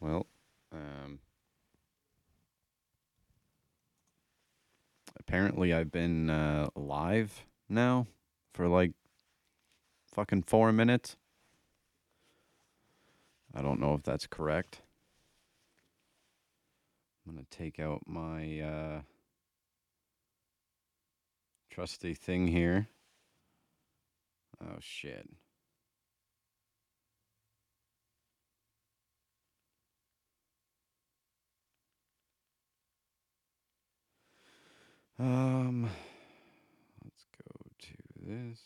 Well, um, apparently I've been uh, live now for like fucking four minutes. I don't know if that's correct. I'm gonna take out my uh, trusty thing here. Oh shit. Um, let's go to this.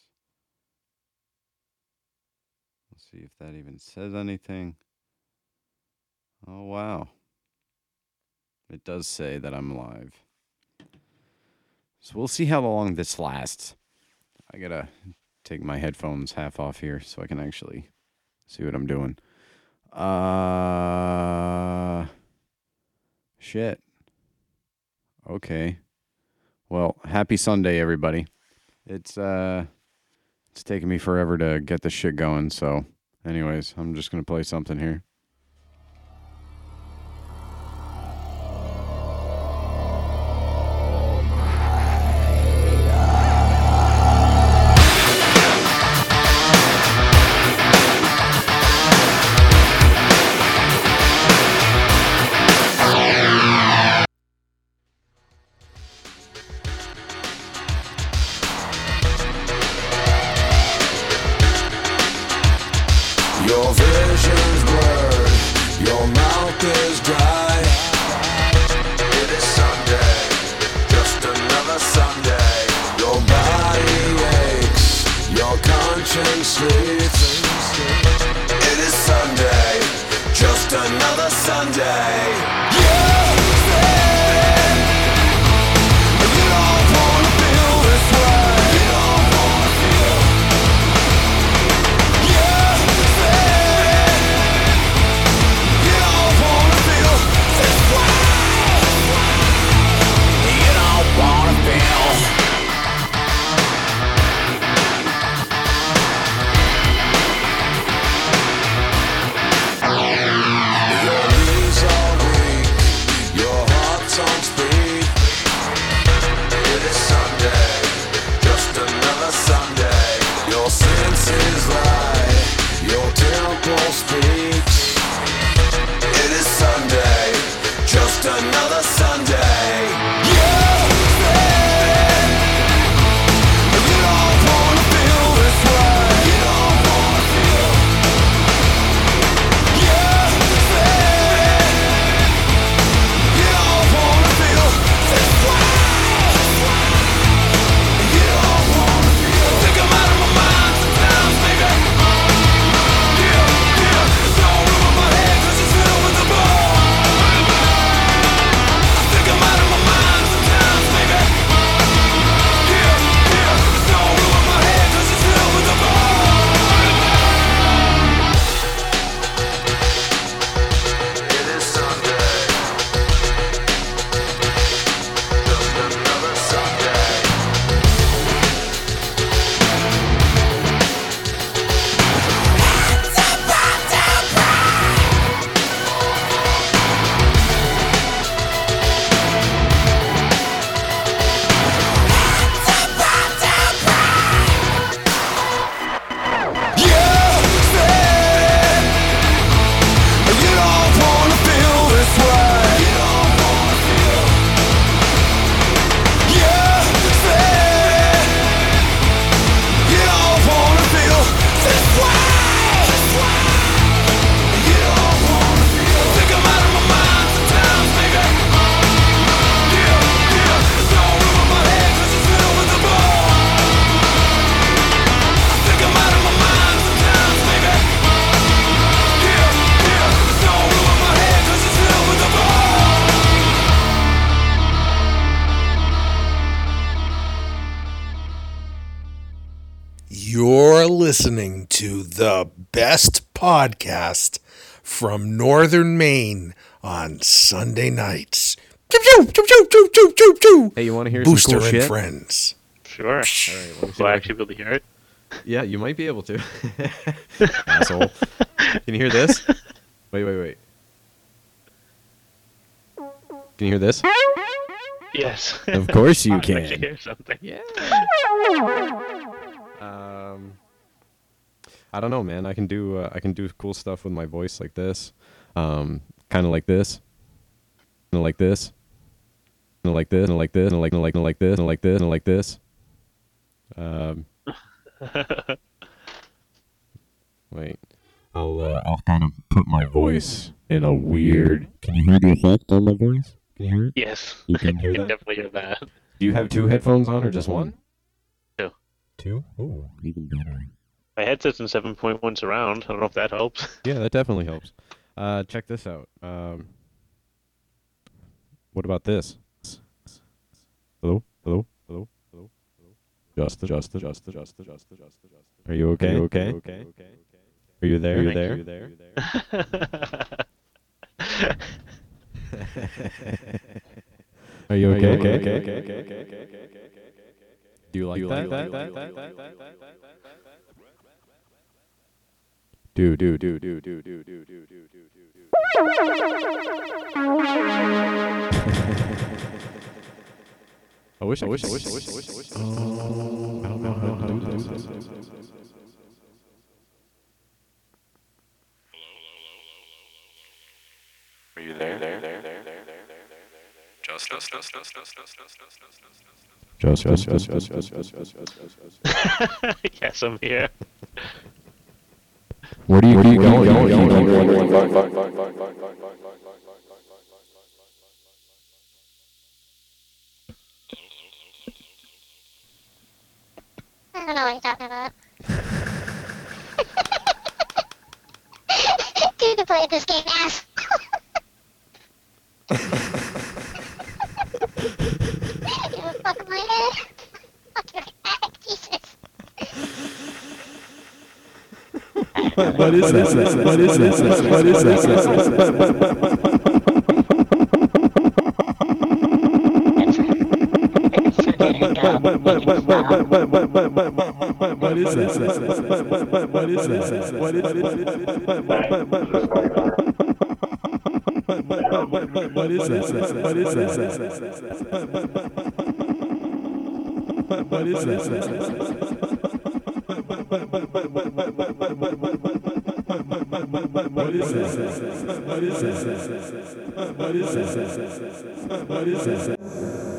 Let's see if that even says anything. Oh, wow. It does say that I'm live. So we'll see how long this lasts. I gotta take my headphones half off here so I can actually see what I'm doing. Uh, shit. Okay. Well, happy Sunday, everybody. It's uh, it's taking me forever to get this shit going. So, anyways, I'm just gonna play something here. Hey, you want to hear Booster some cool and friends. Sure. All right, Will I actually be able to hear it? Yeah, you might be able to. Asshole. Can you hear this? Wait, wait, wait. Can you hear this? Yes. Of course you can. I can hear something. Yeah. Um, I don't know, man. I can do uh, I can do cool stuff with my voice like this, um, kind of like this, kind of like this and like this, and like this, and like and like and like this, and like this, and like this. Um, wait. I'll uh, I'll kind of put my voice in a weird. Can you hear the effect on my voice? Can you hear it? Yes. You can hear I can that. definitely hear that. Do you have two headphones on or just one? Two. Two? Oh, even better. My headset's in 7.1 surround. I don't know if that helps. Yeah, that definitely helps. Uh, check this out. Um, what about this? Hello? Hello? Hello? Hello? Hello? Just, just, just, just, just, just, just. Are you okay? okay? Okay? Okay. Are you there? Are you there? Are you there? Are you okay? Okay? Okay? Okay? Okay? Okay? Do you like that? Do do do do do do do do do do do do. I wish I wish I wish I wish I wish I wish. I don't know how to do this. Are you there? There, there, there, there, there, there. Just just just just just just just just just just just just just just just yes, I'm here. Where do you where do you go? I don't know what you're talking about. Dude, to play this game, ass. Fuck my head. Fuck your head, Jesus. What is this? What is this? What is this? What is this? What is this? What is What is this? What is this? What is this? What is this? What is this? What is this? What is this? What is this? What is this?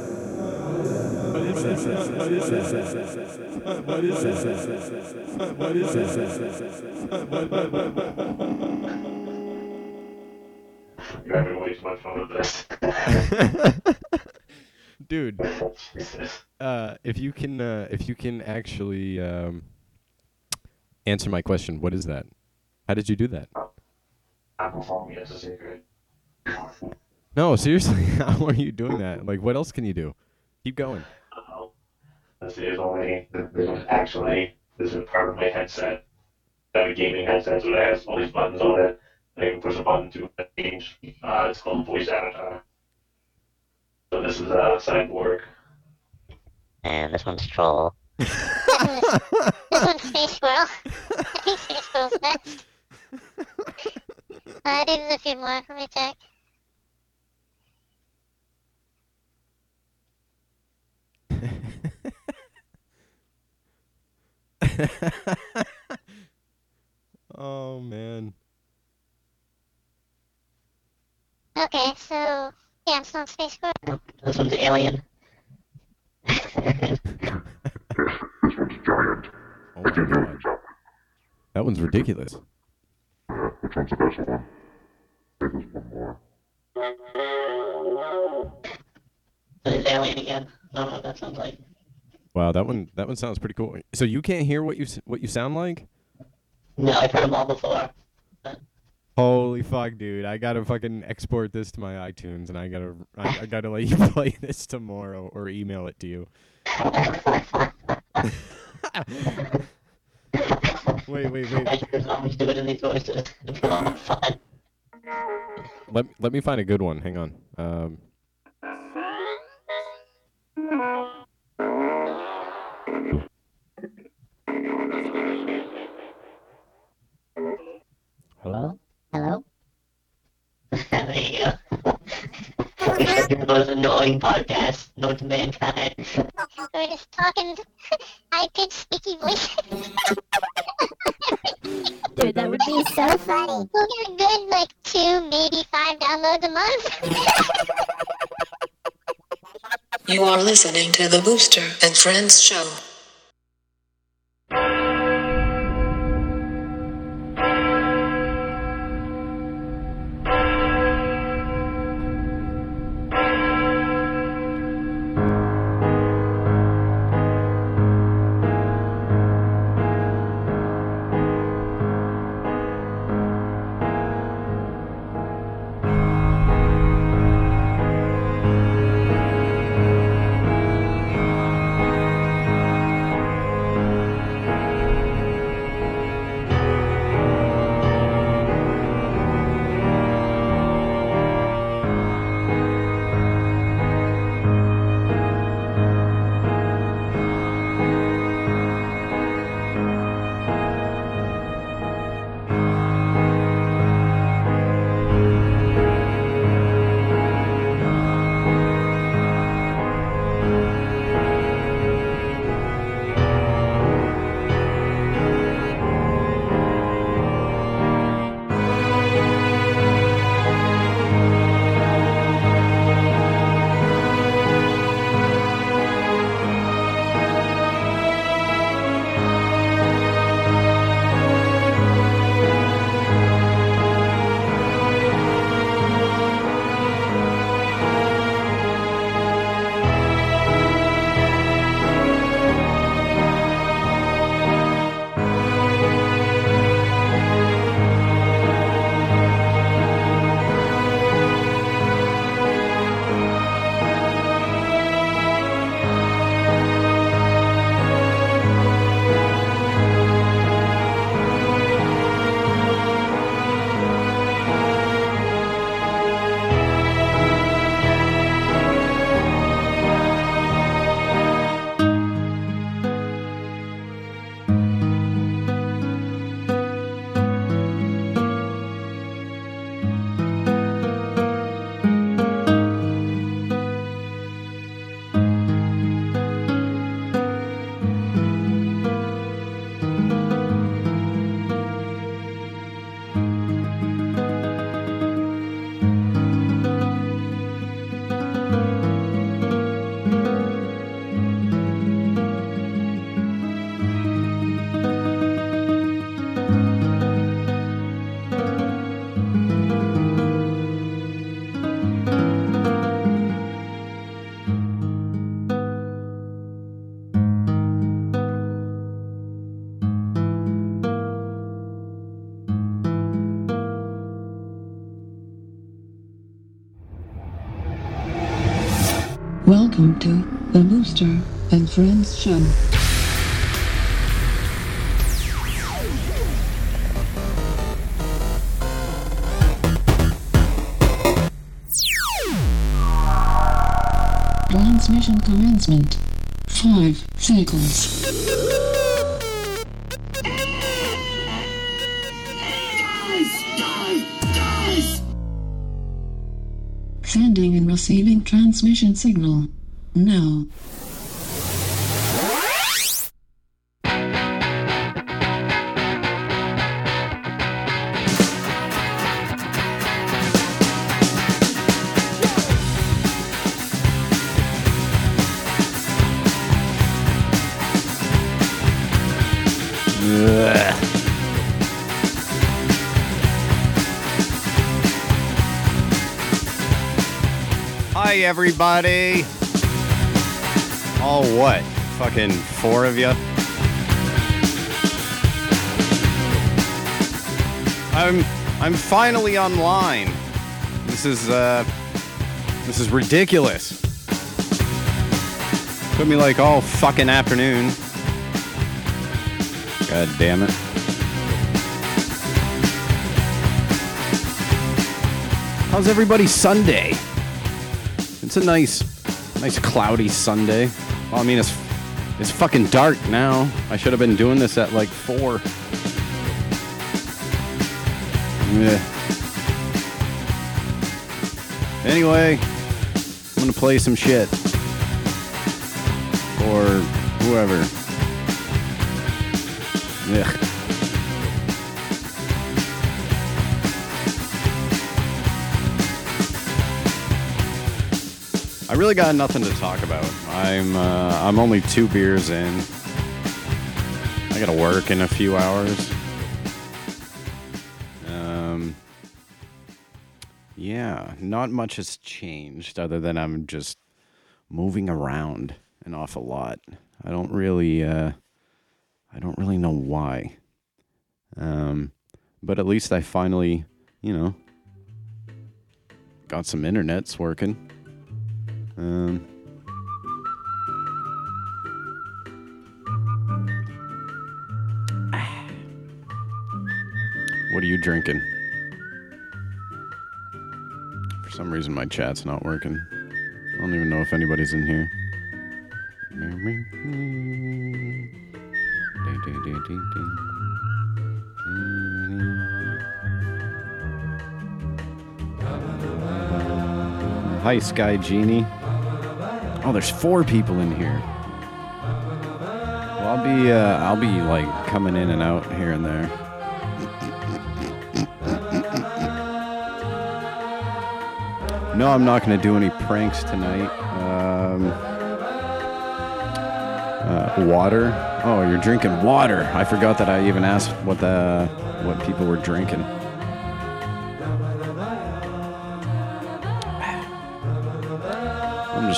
You're having way too much fun with this. Dude, uh, if you can, uh, if you can actually um, answer my question, what is that? How did you do that? I'm performing as a secret. No, seriously, how are you doing that? Like, what else can you do? Keep going. This is only, this is actually, this is part of my headset. I have a gaming headset, so it has all these buttons on it. I can push a button to change. Uh, it's called Voice Avatar. So this is a sideboard. And this one's Troll. this one's Space Squirrel. I think Space Squirrel's next. I think there's a few more. Let me check. oh man. Okay, so yeah, I'm still in space court. This one's alien. This, this one's giant. Oh I can't do it. That one's ridiculous. Uh, which one's the best one? I think one more. It is alien again. I don't know what that sounds like. Wow, that one that one sounds pretty cool. So you can't hear what you what you sound like? No, I've heard them all before. Holy fuck, dude! I gotta fucking export this to my iTunes, and I gotta I, I gotta let you play this tomorrow or email it to you. wait, wait, wait. I just always do it in these voices. It's a lot of fun. Let let me find a good one. Hang on. Um, Hello? Hello? there you go. the most annoying podcast known to mankind. We're just talking high-pitched squeaky voice. Dude, that would be so funny. We'll get a good, like, two, maybe five downloads a month. You are listening to the Booster and Friends show. Welcome to the Booster and Friends show. Transmission commencement. Five seconds. Sending and receiving transmission signal. Now. Hi, everybody. All what? Fucking four of you? I'm I'm finally online. This is uh this is ridiculous. Took me like all fucking afternoon. God damn it. How's everybody Sunday? It's a nice, nice cloudy Sunday. Well, I mean, it's it's fucking dark now. I should have been doing this at like four. Yeah. Anyway, I'm gonna play some shit. Or whoever. I really got nothing to talk about. I'm uh, I'm only two beers in. I gotta work in a few hours. Um, yeah, not much has changed other than I'm just moving around an awful lot. I don't really, uh, I don't really know why. Um, but at least I finally, you know, got some internet's working. Um, what are you drinking? For some reason, my chat's not working. I don't even know if anybody's in here. Hi, Sky Genie. Oh, there's four people in here. Well, I'll be, uh, I'll be like coming in and out here and there. No, I'm not going to do any pranks tonight. Um, uh, water. Oh, you're drinking water. I forgot that I even asked what the what people were drinking.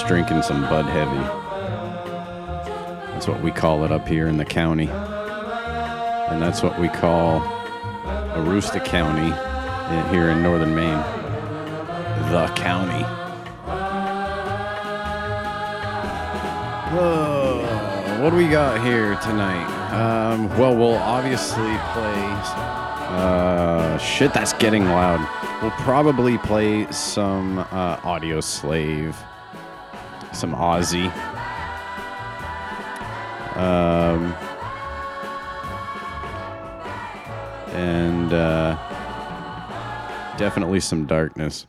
Drinking some Bud Heavy. That's what we call it up here in the county. And that's what we call Aroostook County here in northern Maine. The county. What do we got here tonight? Um, well, we'll obviously play. Uh, shit, that's getting loud. We'll probably play some uh, Audioslave, some Aussie. Um, and uh, definitely some darkness.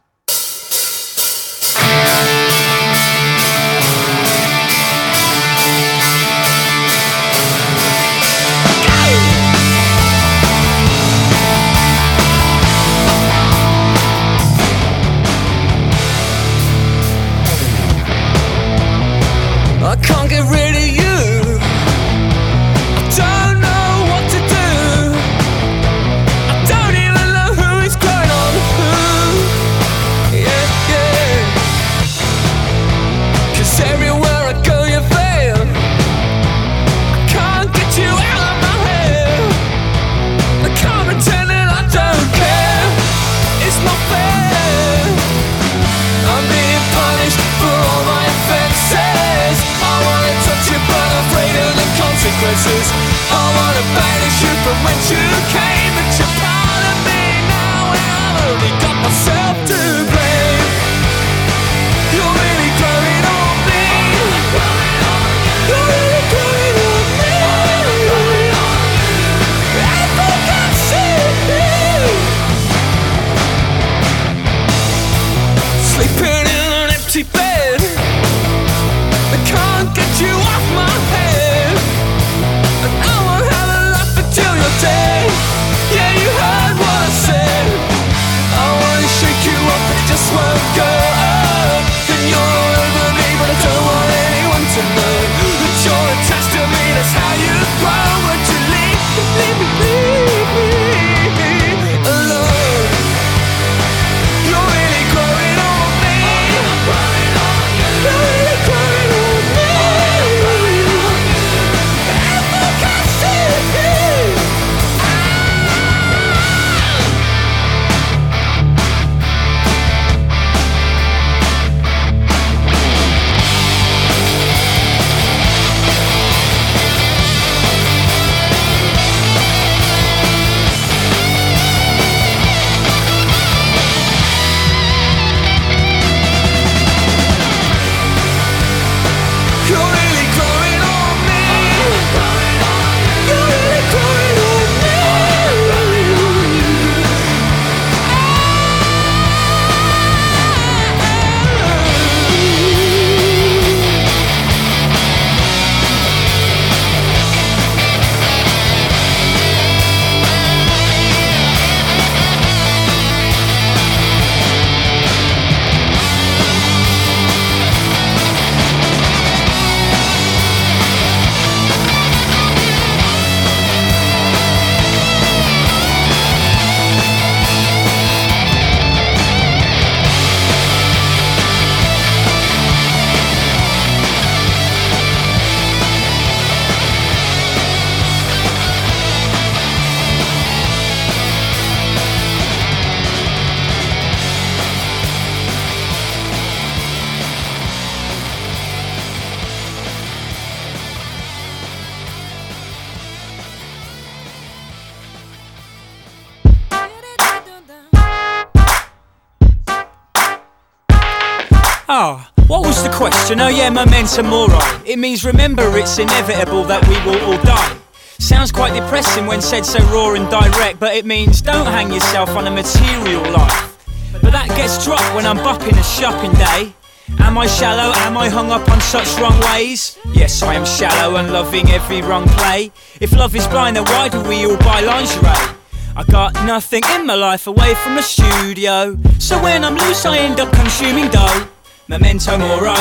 Ah, what was the question? Oh yeah, memento mori. It means remember it's inevitable that we will all die. Sounds quite depressing when said so raw and direct, but it means don't hang yourself on a material life. But that gets dropped when I'm bopping a shopping day. Am I shallow? Am I hung up on such wrong ways? Yes, I am shallow and loving every wrong play. If love is blind, then why do we all buy lingerie? I got nothing in my life away from the studio. So when I'm loose, I end up consuming dough. Memento mori,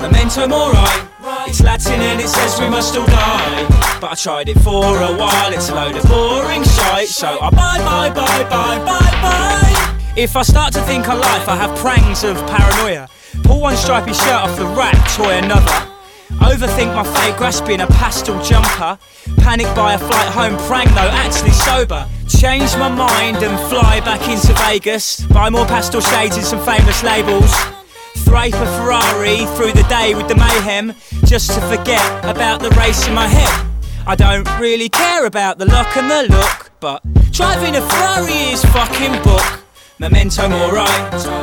memento mori. It's Latin and it says we must all die. But I tried it for a while, it's a load of boring shite. So I bye, bye, bye, bye, bye, bye. If I start to think on life, I have prangs of paranoia. Pull one stripy shirt off the rack, toy another. Overthink my fate, grasping a pastel jumper. Panic by a flight home, prank though, actually sober. Change my mind and fly back into Vegas. Buy more pastel shades and some famous labels. Thrape a Ferrari through the day with the mayhem, just to forget about the race in my head. I don't really care about the luck and the look, but driving a Ferrari is fucking book. Memento mori,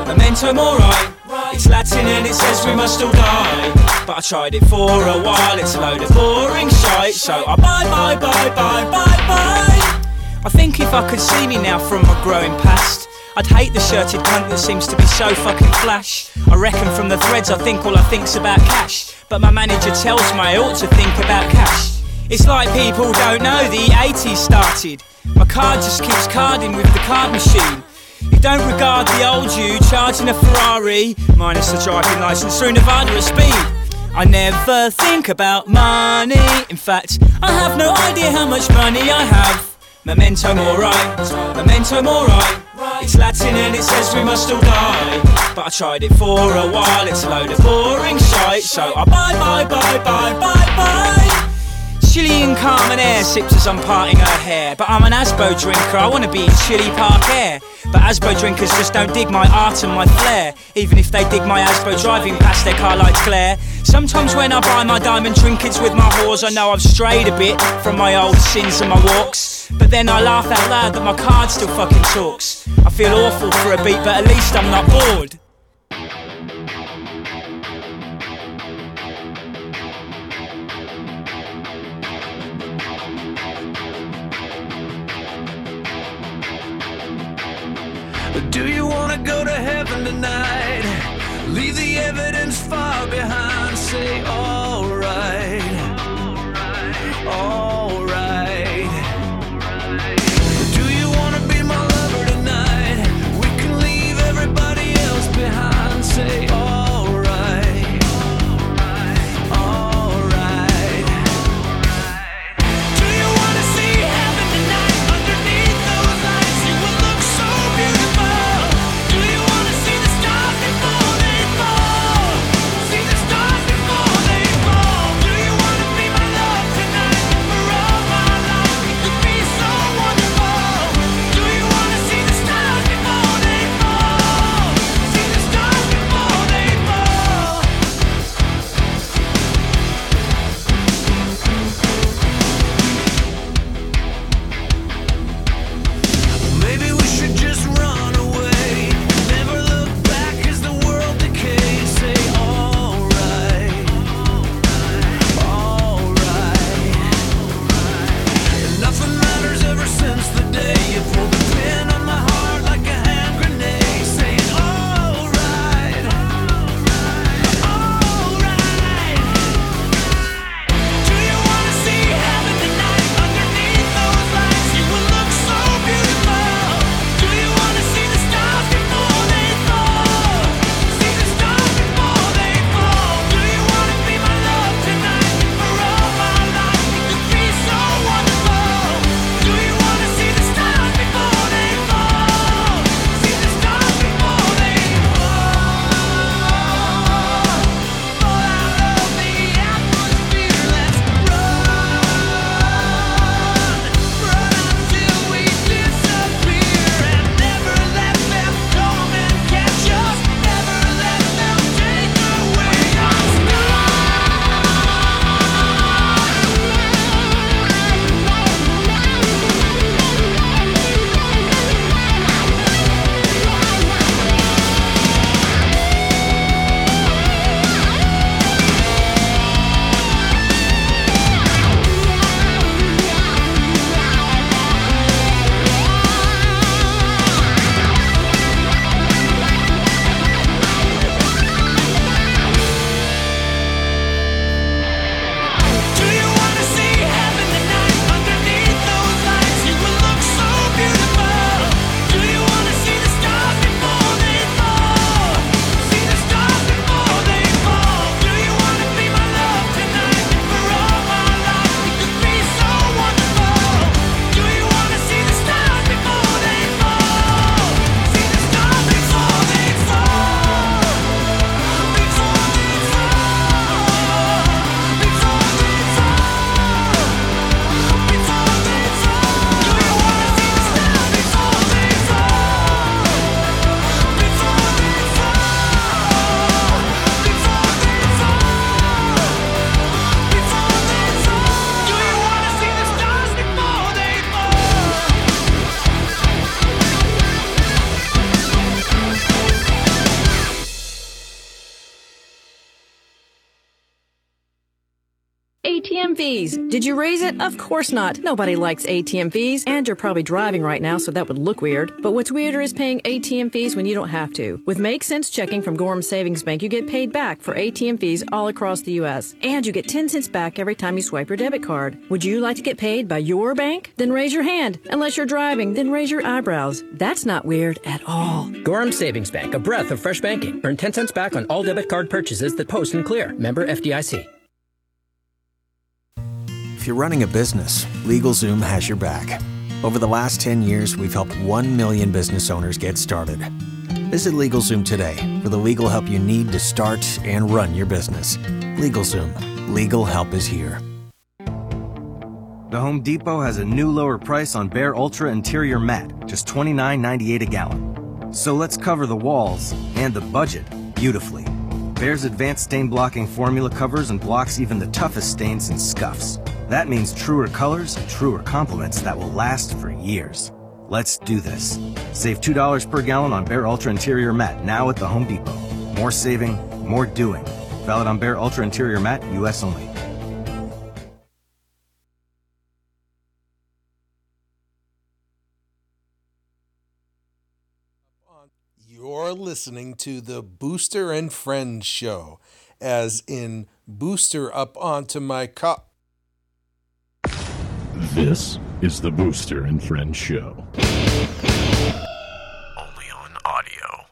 memento mori. It's Latin and it says we must all die. But I tried it for a while, it's a load of boring shite. So I bye bye bye bye bye bye. I think if I could see me now from my growing past, I'd hate the shirted cunt that seems to be so fucking flash. I reckon from the threads I think all I think's about cash. But my manager tells me I ought to think about cash. It's like people don't know the 80s started. My card just keeps carding with the card machine. You don't regard the old you charging a Ferrari, minus the driving license through Nevada at speed. I never think about money. In fact, I have no idea how much money I have. Memento mori, memento mori. It's Latin and it says we must all die. But I tried it for a while, it's a load of boring shite. So I bye bye bye bye bye bye. Chilean Carmenère sips as I'm parting her hair. But I'm an Asbo drinker, I wanna be in Chili Park Air. But Asbo drinkers just don't dig my art and my flair. Even if they dig my Asbo driving past their car lights glare. Sometimes when I buy my diamond trinkets with my whores, I know I've strayed a bit from my old sins and my walks. But then I laugh out loud that my card still fucking talks. I feel awful for a beat, but at least I'm not bored. Do you wanna go to heaven tonight? Leave the evidence far behind. Say, alright. Alright. Did you raise it? Of course not. Nobody likes ATM fees. And you're probably driving right now, so that would look weird. But what's weirder is paying ATM fees when you don't have to. With Make Sense Checking from Gorham Savings Bank, you get paid back for ATM fees all across the U.S. And you get 10 cents back every time you swipe your debit card. Would you like to get paid by your bank? Then raise your hand. Unless you're driving, then raise your eyebrows. That's not weird at all. Gorham Savings Bank, a breath of fresh banking. Earn 10 cents back on all debit card purchases that post and clear. Member FDIC. If you're running a business, LegalZoom has your back. Over the last 10 years, we've helped 1 million business owners get started. Visit LegalZoom today for the legal help you need to start and run your business. LegalZoom, legal help is here. The Home Depot has a new lower price on Behr Ultra Interior mat, just $29.98 a gallon. So let's cover the walls and the budget beautifully. Behr's advanced stain blocking formula covers and blocks even the toughest stains and scuffs. That means truer colors and truer complements that will last for years. Let's do this. Save $2 per gallon on Behr Ultra Interior Matte now at the Home Depot. More saving, more doing. Valid on Behr Ultra Interior Matte, US only. You're listening to the Booster and Friends show, as in Booster up onto my cop. This is the Booster and Friends Show. Only on audio.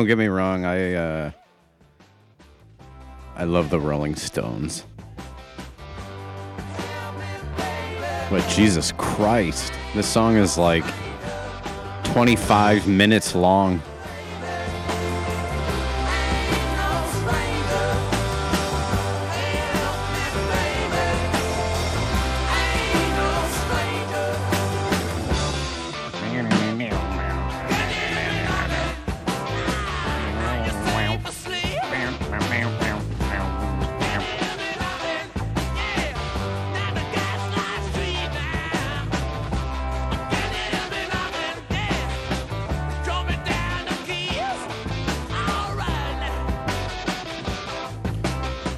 Don't get me wrong. I uh, I love the Rolling Stones. But Jesus Christ, this song is like 25 minutes long.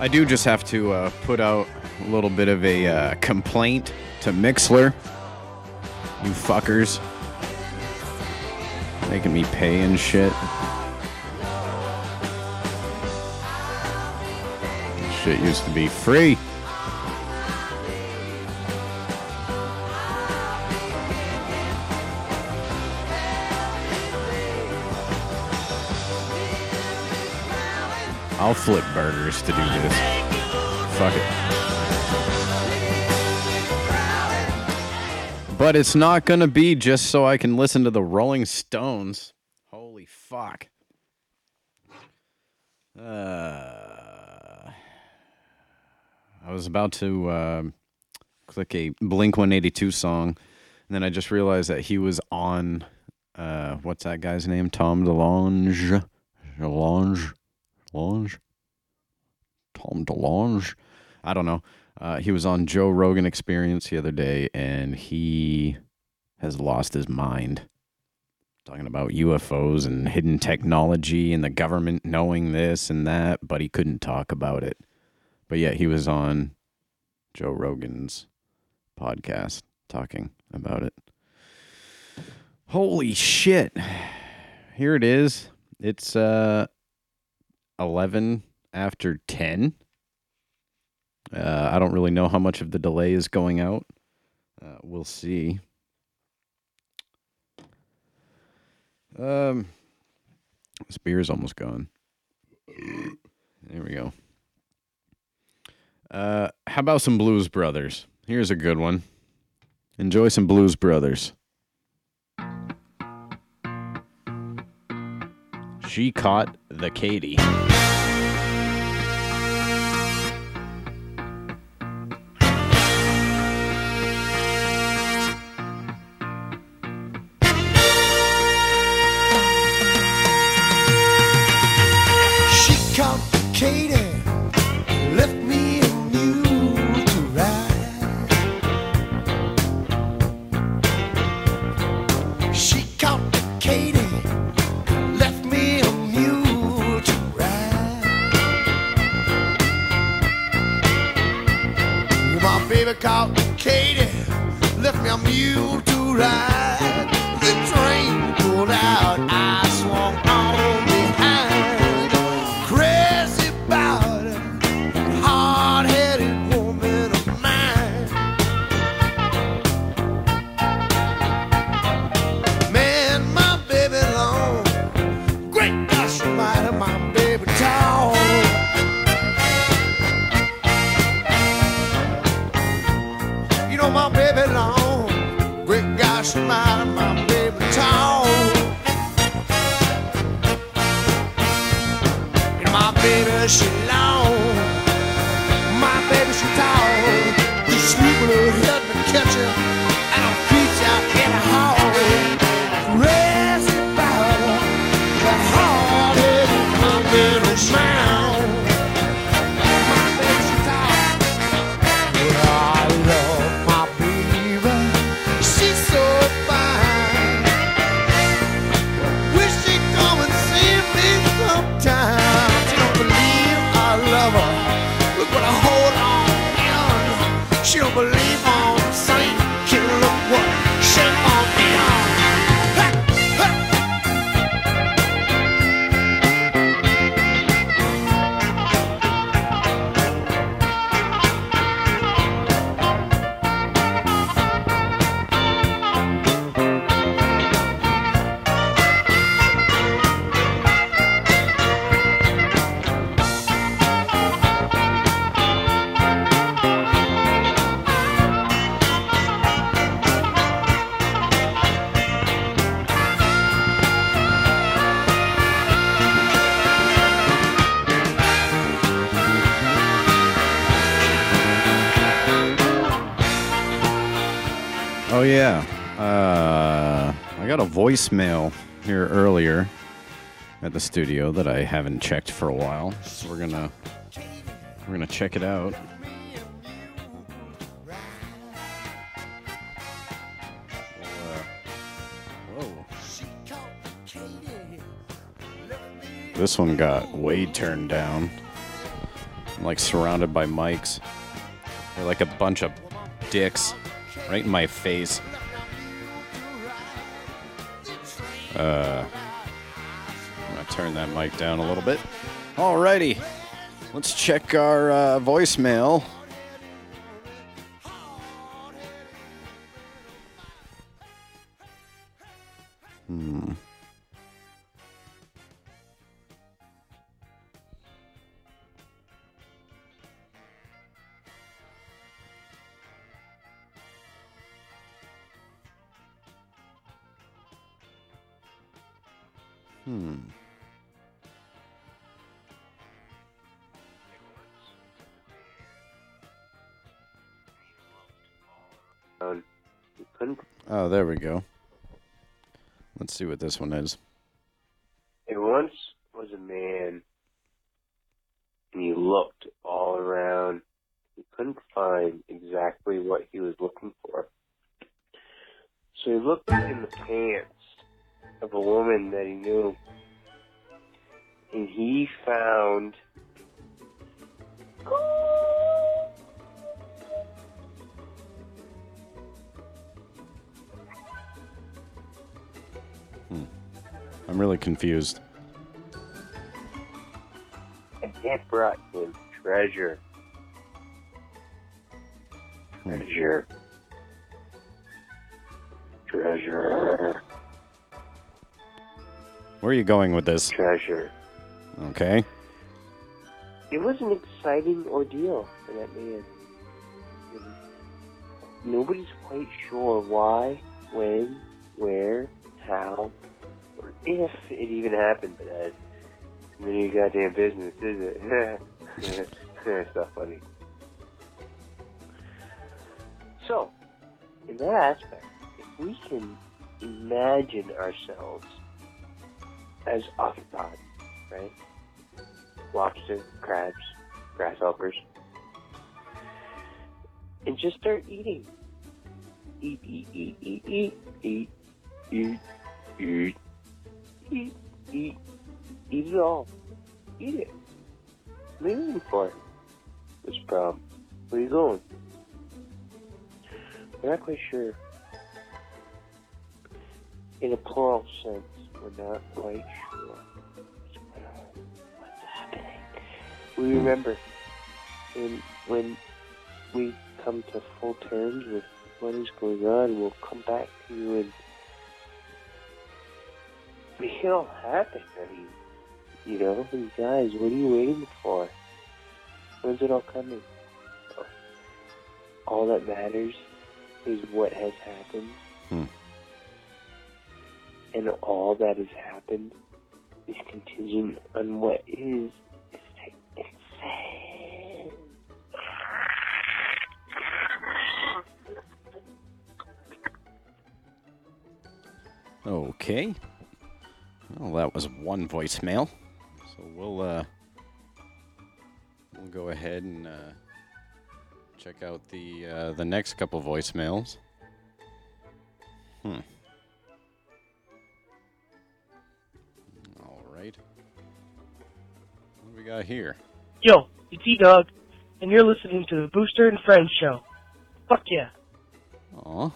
I do just have to uh, put out a little bit of a uh, complaint to Mixlr. You fuckers. Making me pay and shit. Shit used to be free. I'll flip burgers to do this. Fuck it. But it's not gonna be just so I can listen to the Rolling Stones. Holy fuck. Uh, I was about to uh, click a Blink 182 song, and then I just realized that he was on. Uh, what's that guy's name? Tom DeLonge. DeLonge. DeLonge. Tom DeLonge. I don't know. Uh, he was on Joe Rogan Experience the other day, and he has lost his mind. Talking about UFOs and hidden technology and the government knowing this and that, but he couldn't talk about it. But yeah, he was on Joe Rogan's podcast talking about it. Holy shit. Here it is. It's uh 11 after 10. Uh, I don't really know how much of the delay is going out. Uh, we'll see. Um, this is almost gone. There we go. Uh, how about some Blues Brothers? Here's a good one. Enjoy some Blues Brothers. She caught the Katy. Yeah. Uh, I got a voicemail here earlier at the studio that I haven't checked for a while. So we're gonna we're gonna check it out. This one got way turned down. I'm like surrounded by mics. They're like a bunch of dicks right in my face. Uh, I'm gonna turn that mic down a little bit. Alrighty, let's check our uh, voicemail. See what this one is. Treasure. Treasure. Treasure. Where are you going with this? Treasure. Okay. It was an exciting ordeal for that man. Nobody's quite sure why, when, where, how, or if it even happened, but that's none of your goddamn business, is it? it's not funny. So, in that aspect, if we can imagine ourselves as octopods, right? Lobster, crabs, grasshoppers, and just start eating. Eat, eat, eat, eat, eat, eat, eat, eat, eat, eat, eat it all. Eat it. Are for? What's the problem? Where are you going? We're not quite sure. In a plural sense, we're not quite sure what's happening. We remember when when we come to full terms with what is going on, we'll come back to you and make it all happen. I mean, you know, guys, what are you waiting for? When's it all coming? All that matters is what has happened. Hmm. And all that has happened is contingent on what is. Okay. Well, that was one voicemail. So we'll uh we'll go ahead and uh check out the uh the next couple voicemails. Hmm. All right. What do we got here? Yo, it's E Dog, and you're listening to the Booster and Friends show. Fuck yeah. Aw.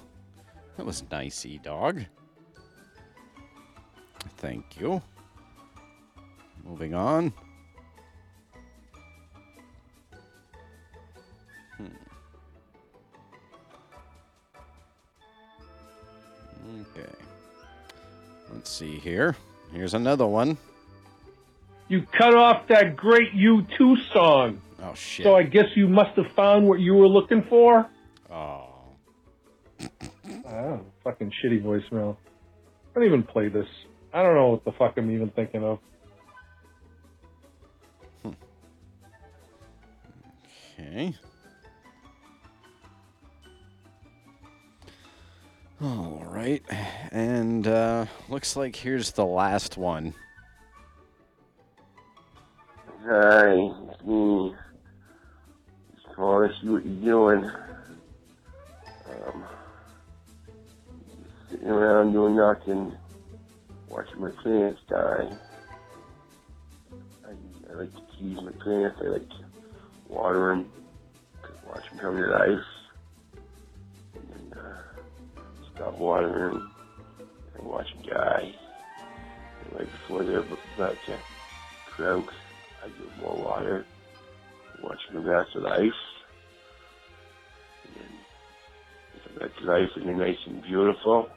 That was nice, E Dog. Thank you. Moving on. Okay. Let's see here. Here's another one. You cut off that great U2 song. Oh shit. So I guess you must have found what you were looking for. Oh. Ah, fucking shitty voicemail. I don't even play this. I don't know what the fuck I'm even thinking of. Okay. All right. And uh looks like here's the last one. Hi, it's me. Just want to see what you're doing. Um, sitting around doing nothing, watching my plants die. I, I like to tease my plants. I like to water them, watch them come to life, stop watering them and watch them die. And right before they're about to croak, I give more water, watch them come back to life. And got to life and they're nice and beautiful,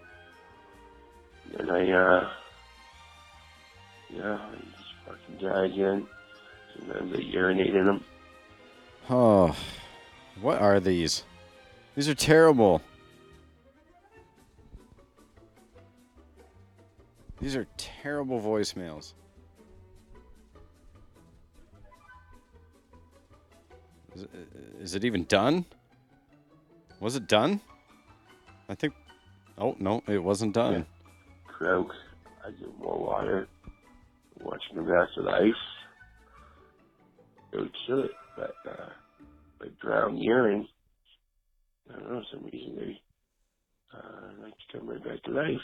then I, uh, yeah, I just fucking die again. Sometimes I urinate in them. Oh. What are these? These are terrible. These are terrible voicemails. Is it, even done? Was it done? I think. Oh, no, it wasn't done. Croak, I give more water, watch them come back to life. It would kill it, but, uh, drown urine. I don't know, for some reason they uh, like to come right back to life.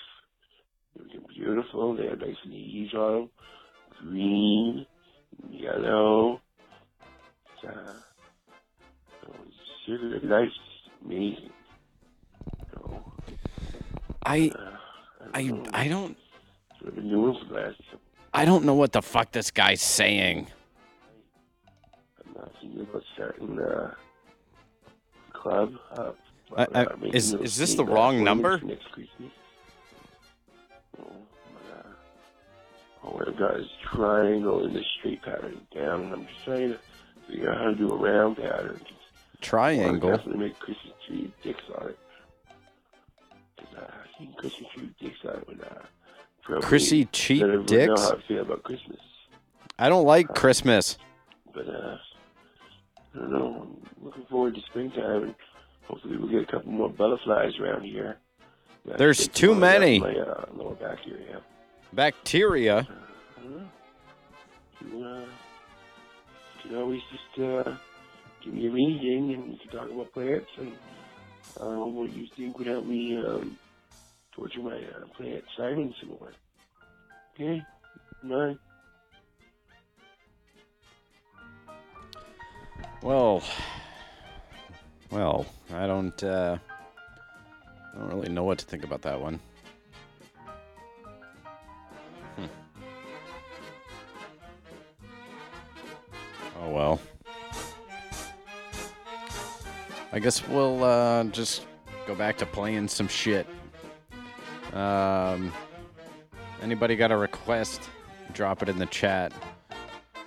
They're beautiful. They have nice leaves on them, green, yellow. It's, uh, it's really nice, amazing. I, Uh, I, I don't, So I've been doing for the last I don't know what the fuck this guy's saying. thinking about starting uh, a club. Uh, I- I- uh, making is- is this the uh, wrong number? Next Christmas. Oh, but, uh, all I've got is triangle and the straight pattern down, and I'm just trying to figure out how to do a round pattern. Triangle. Well, definitely make Christmas tree dicks on it. 'Cause, uh, seeing Christmas tree dicks on it would, uh, probably Chrissy cheap dicks? know how I feel about Christmas. I don't like Christmas. But, uh, I don't know. I'm looking forward to springtime, and hopefully we'll get a couple more butterflies around here. Gotta There's too some out of many. My uh, lower back area. Bacteria. I don't know. You, uh, you can always just uh, give me a reading, and we can talk about plants and uh, what you think would help me um, torture my uh, plant Simon some more. Okay? Bye. Well, well, I don't. Uh, I don't really know what to think about that one. Hmm. Oh well. I guess we'll uh, just go back to playing some shit. Um, anybody got a request? Drop it in the chat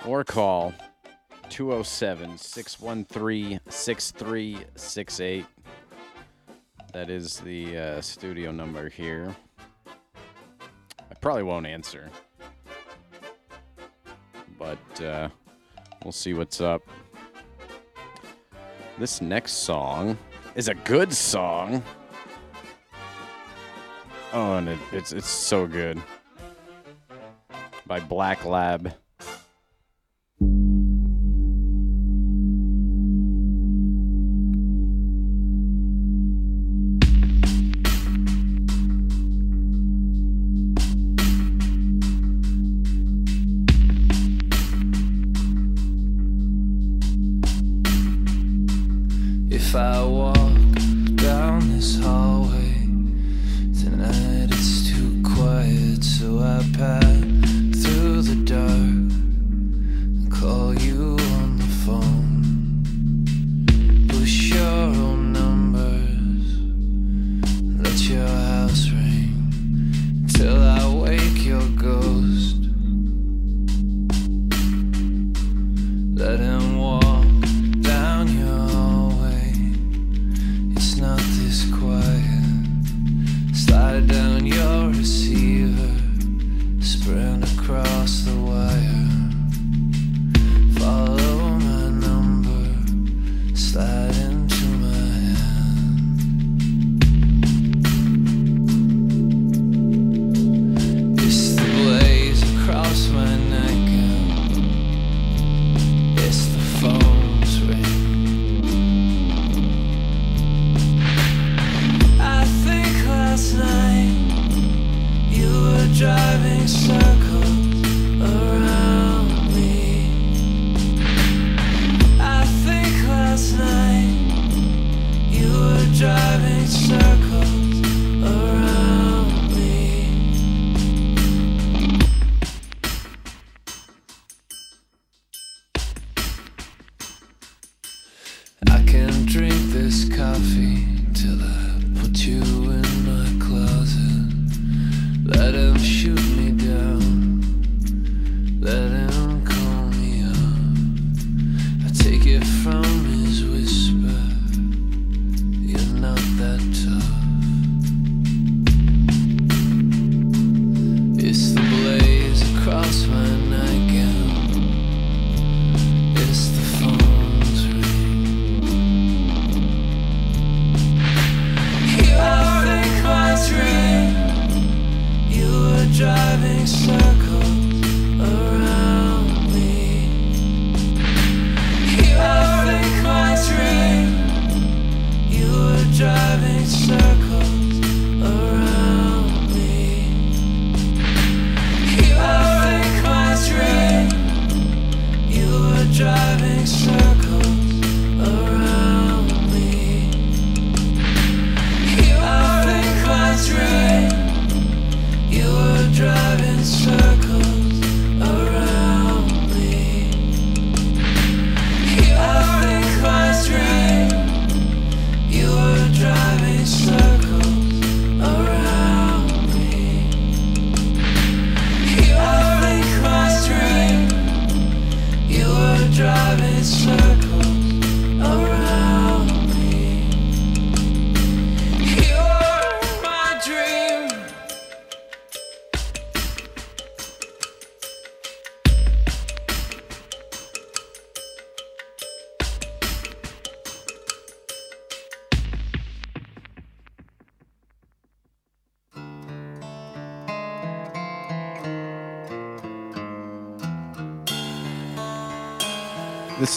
or call 207 613 6368. That is the uh, studio number here. I probably won't answer, but uh, we'll see what's up. This next song is a good song. Oh, and it, it's it's so good. By Black Lab.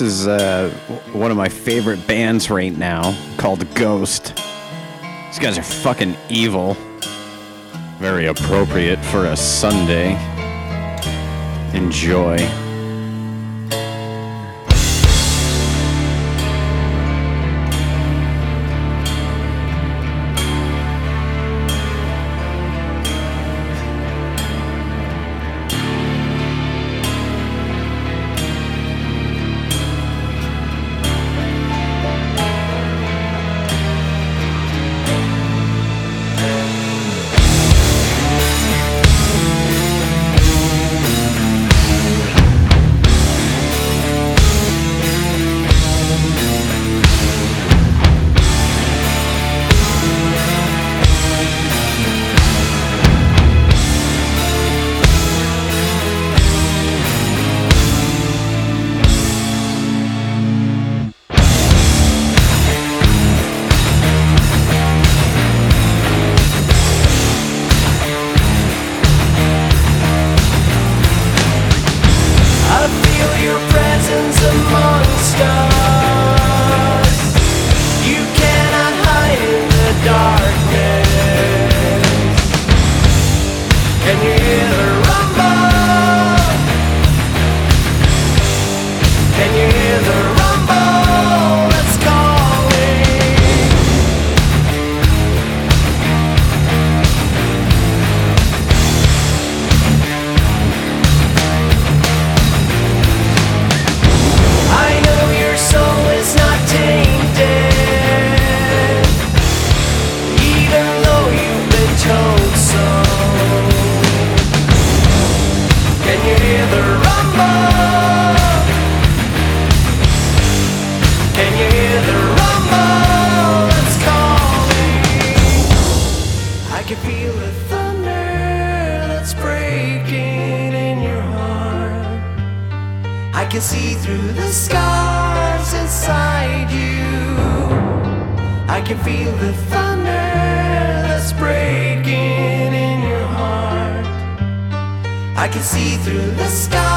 This is uh, one of my favorite bands right now called Ghost. These guys are fucking evil. Very appropriate for a Sunday. Enjoy. I can see through the sky.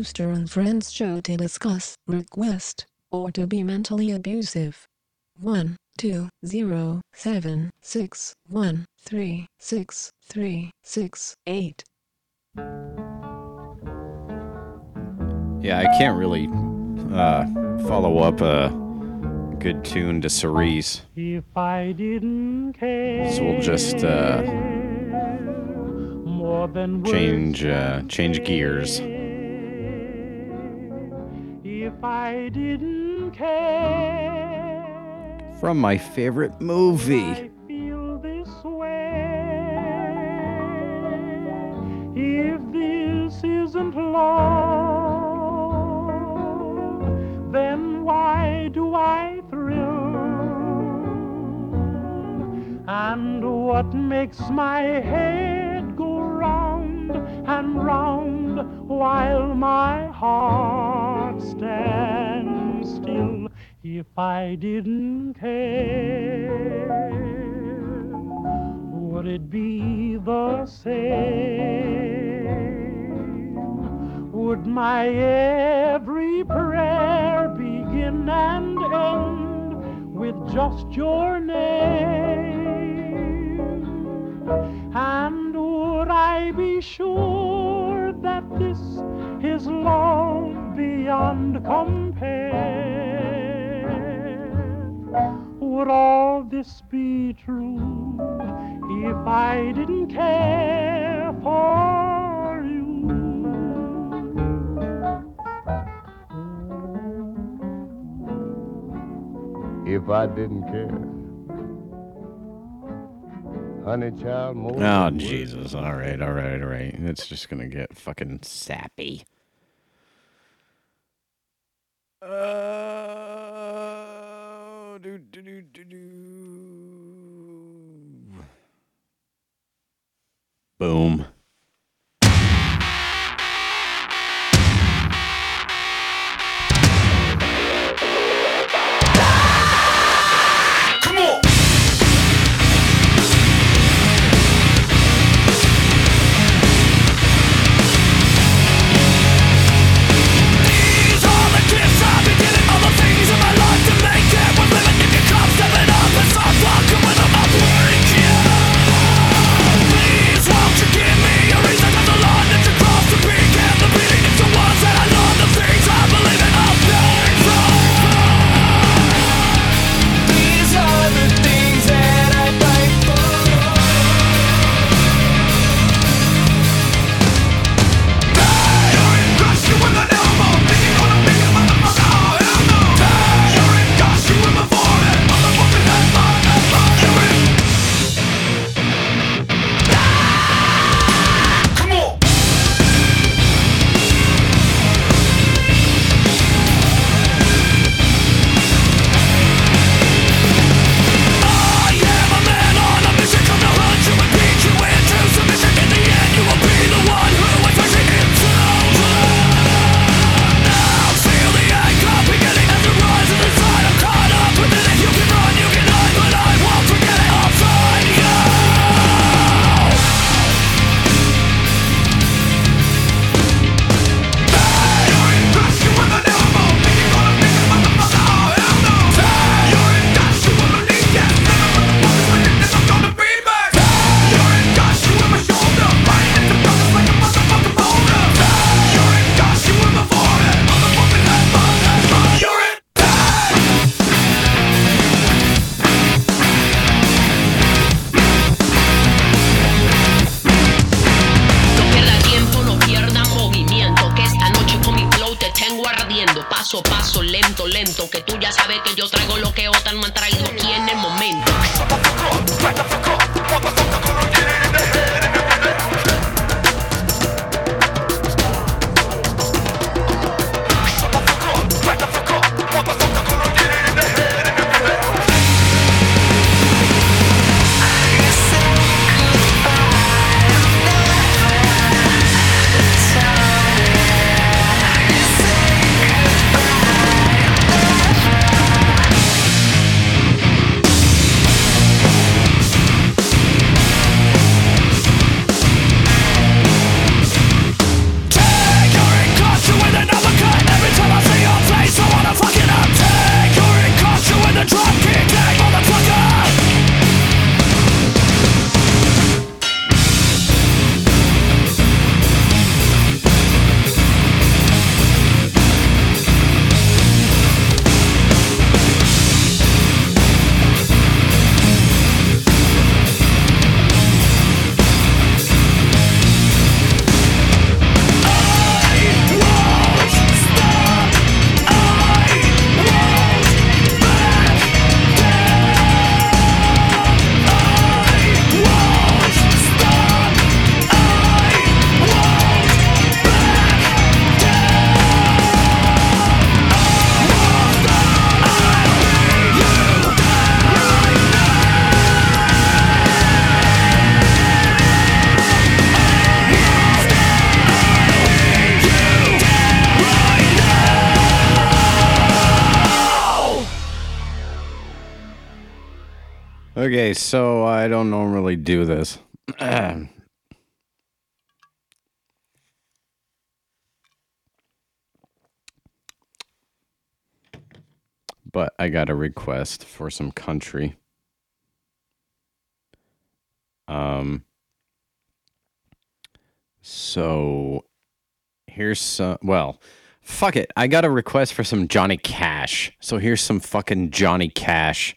Into and Friends show to discuss, request, or to be mentally abusive. 1 2 0 7 6 1 3 6 3 6 8. Yeah, I can't really uh, follow up a good tune to Cerise. If I didn't care So we'll just uh, more than change uh, change gears. I didn't care. From my favorite movie. feel this way. If this isn't love then why do I thrill? And what makes my head round and round while my heart stands still. If I didn't care would it be the same? Would my every prayer begin and end with just your name and would I be sure that this is love beyond compare? Would all this be true if I didn't care for you? If I didn't care. Honey child, more Oh. Jesus! All right, all right, all right. It's just gonna get fucking sappy. Uh, do, do, do, do, do. Boom. do this. but I got a request for some country. Um, so here's some, well, fuck it. I got a request for some Johnny Cash. So here's some fucking Johnny Cash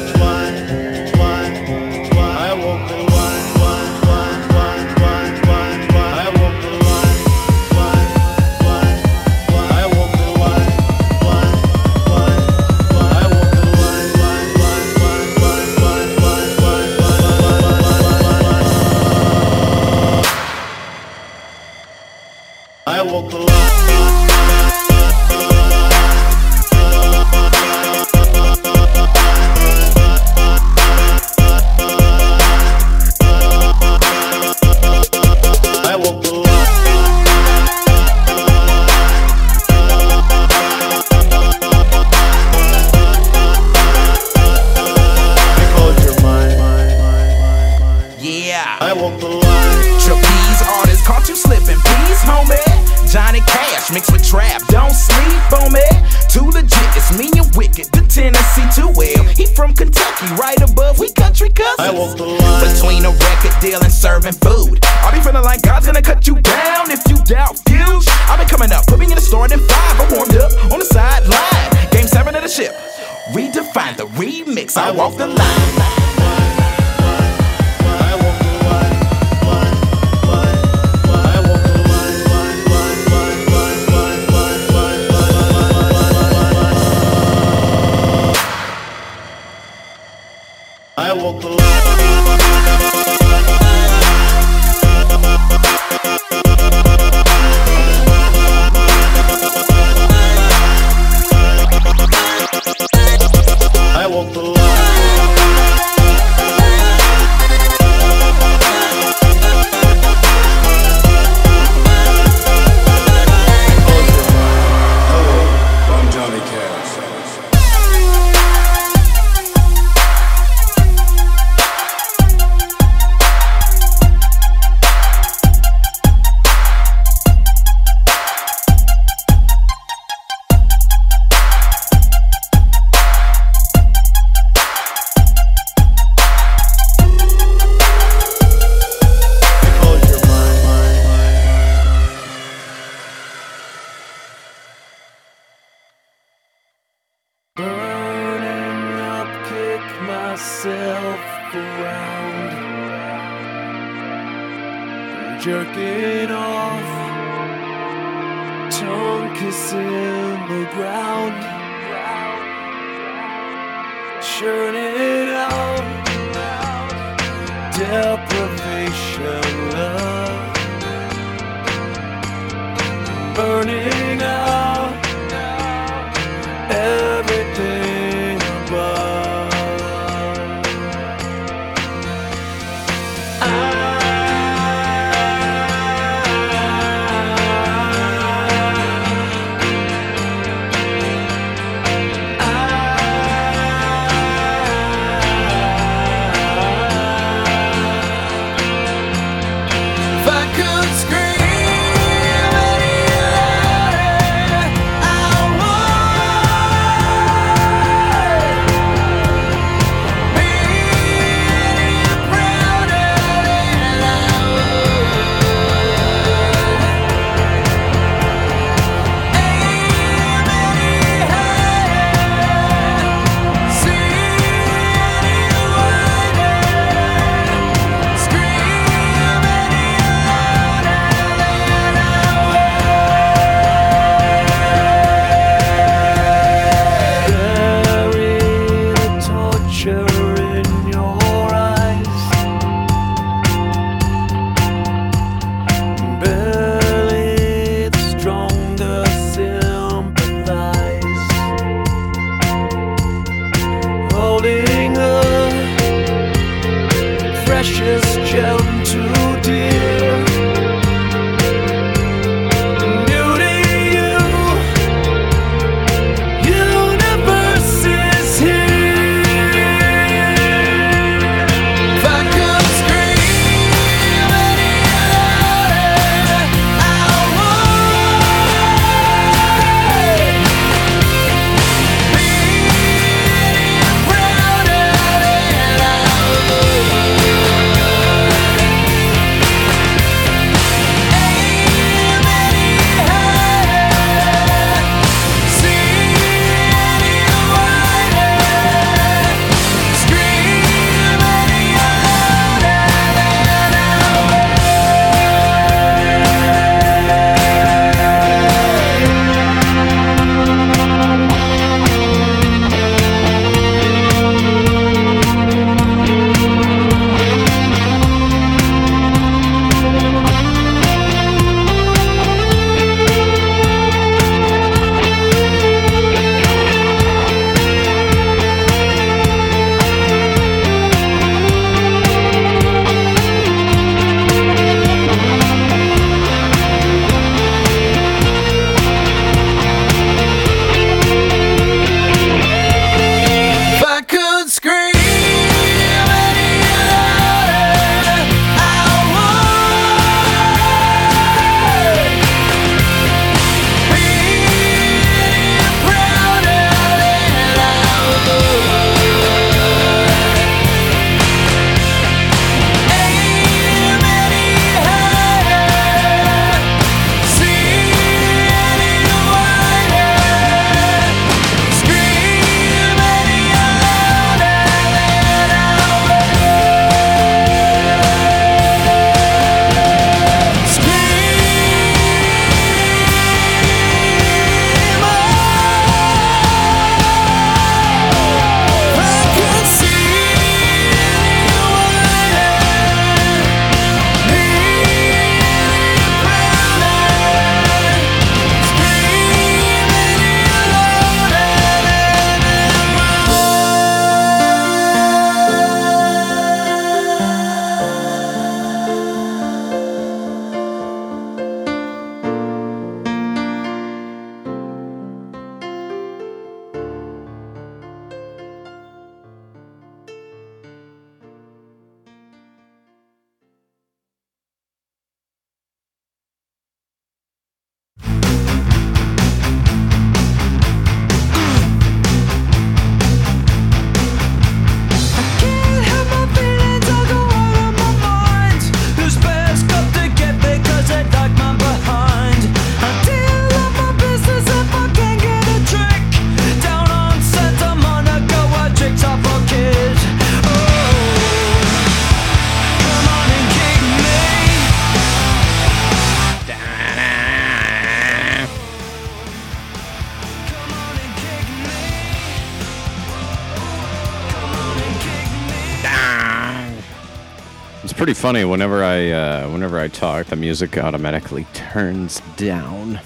funny. Whenever I uh, whenever I talk, the music automatically turns down.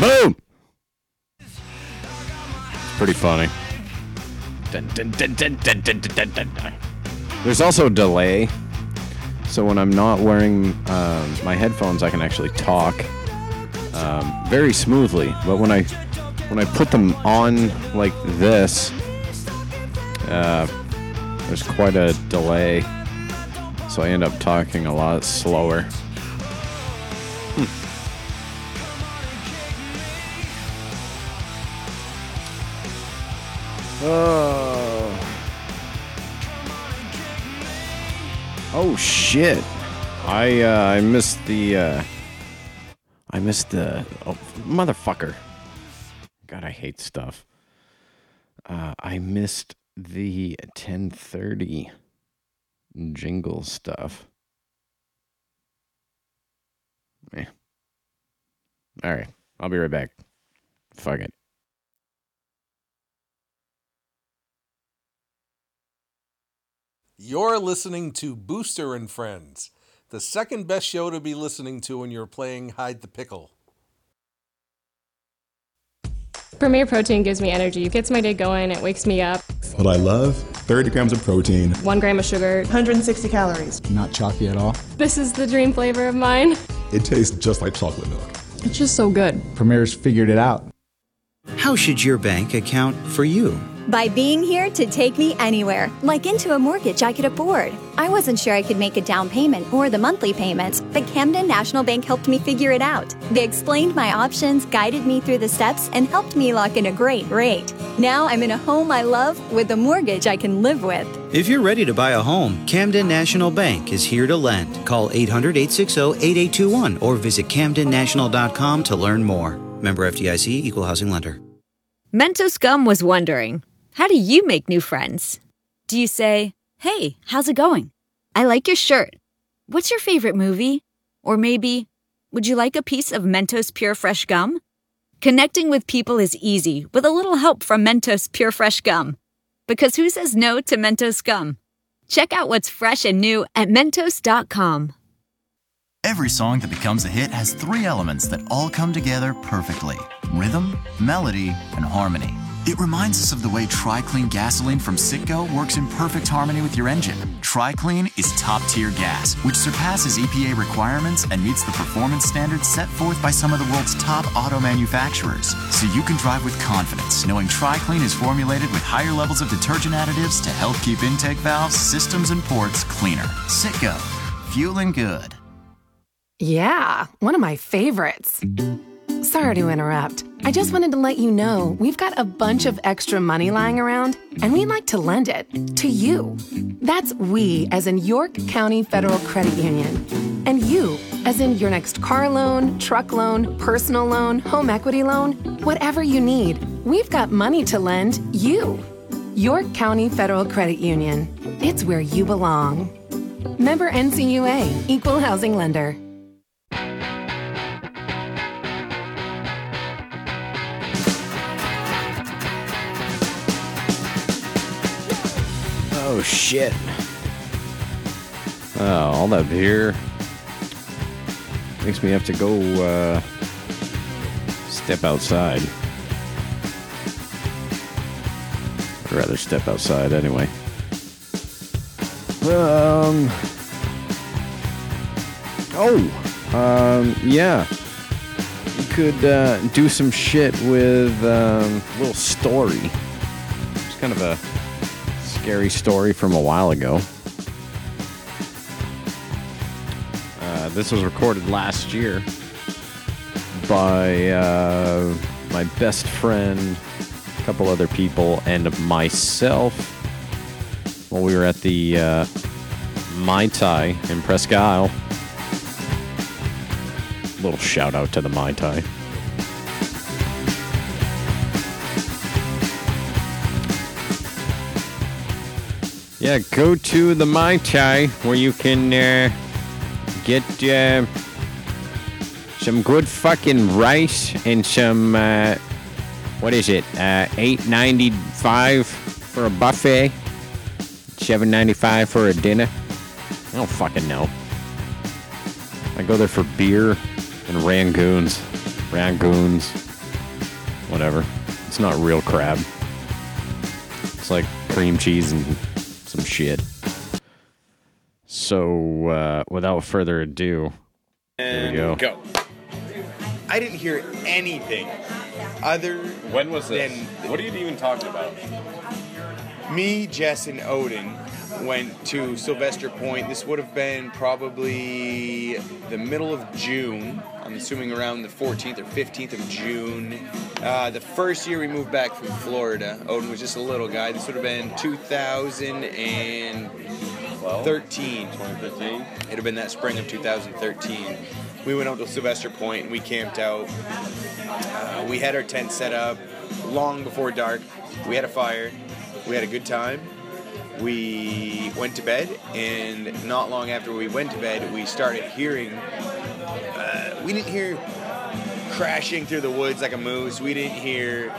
Boom! Pretty funny. Dun, dun, dun, There's also a delay, so when I'm not wearing um, my headphones, I can actually talk um, very smoothly. But when I when I put them on like this, there's quite a delay, so I end up talking a lot slower. Hmm. Oh. Oh shit! I uh, I missed the uh, I missed the oh, motherfucker. God, I hate stuff. Uh, I missed the 1030 jingle stuff. Eh. All right, I'll be right back. Fuck it. You're listening to Booster and Friends, the second best show to be listening to when you're playing Hide the Pickle. Premier Protein gives me energy. It gets my day going. It wakes me up. What I love 30 grams of protein, One gram of sugar, 160 calories. not chalky at all. This is the dream flavor of mine. It tastes just like chocolate milk. It's just so good. Premier's figured it out. How should your bank account for you? By being here to take me anywhere, like into a mortgage I could afford. I wasn't sure I could make a down payment or the monthly payments, but Camden National Bank helped me figure it out. They explained my options, guided me through the steps, and helped me lock in a great rate. Now I'm in a home I love with a mortgage I can live with. If you're ready to buy a home, Camden National Bank is here to lend. Call 800 860 8821 or visit camdennational.com to learn more. Member FDIC, Equal Housing Lender. Mentos Gum was wondering how do you make new friends? Do you say, Hey, how's it going? I like your shirt. What's your favorite movie? Or maybe, Would you like a piece of Mentos Pure Fresh Gum? Connecting with people is easy with a little help from Mentos Pure Fresh Gum. Because who says no to Mentos Gum? Check out what's fresh and new at Mentos.com. Every song that becomes a hit has three elements that all come together perfectly rhythm, melody, and harmony. It reminds us of the way TriClean gasoline from Citgo works in perfect harmony with your engine. TriClean is top tier gas, which surpasses EPA requirements and meets the performance standards set forth by some of the world's top auto manufacturers. So you can drive with confidence, knowing TriClean is formulated with higher levels of detergent additives to help keep intake valves, systems, and ports cleaner. Citgo, fueling good. Yeah, one of my favorites. Sorry to interrupt. I just wanted to let you know we've got a bunch of extra money lying around, and we'd like to lend it to you. That's we, as in York County Federal Credit Union. And you, as in your next car loan, truck loan, personal loan, home equity loan, whatever you need, we've got money to lend you. York County Federal Credit Union. It's where you belong. Member NCUA, Equal Housing Lender. Oh shit. Oh, all that beer makes me have to go uh, step outside. I'd rather step outside anyway. Um. Oh, um, yeah. You could uh, do some shit with um, a little story. It's kind of a scary story from a while ago. Uh, this was recorded last year by uh, my best friend, a couple other people, and myself while we were at the uh, Mai Tai in Presque Isle. Little shout out to the Mai Tai. Yeah, go to the Mai Tai where you can uh, get uh, some good fucking rice and some uh, what is it? Uh, Eight ninety five for a buffet. Seven ninety five for a dinner. I don't fucking know. I go there for beer and rangoons, rangoons, whatever. It's not real crab. It's like cream cheese and some shit. So, uh, without further ado, here we go. Go. I didn't hear anything other When was this? than What are you even talking about? me, Jess, and Odin went to Sylvester Point. This would have been probably the middle of June. I'm assuming around the 14th or 15th of June. Uh, the first year we moved back from Florida, Odin was just a little guy. This would have been 2013. 2015? It'd have been that spring of 2013. We went out to Sylvester Point and we camped out. Uh, we had our tent set up long before dark. We had a fire. We had a good time. We went to bed, and not long after we went to bed, we started hearing. We didn't hear crashing through the woods like a moose. We didn't hear,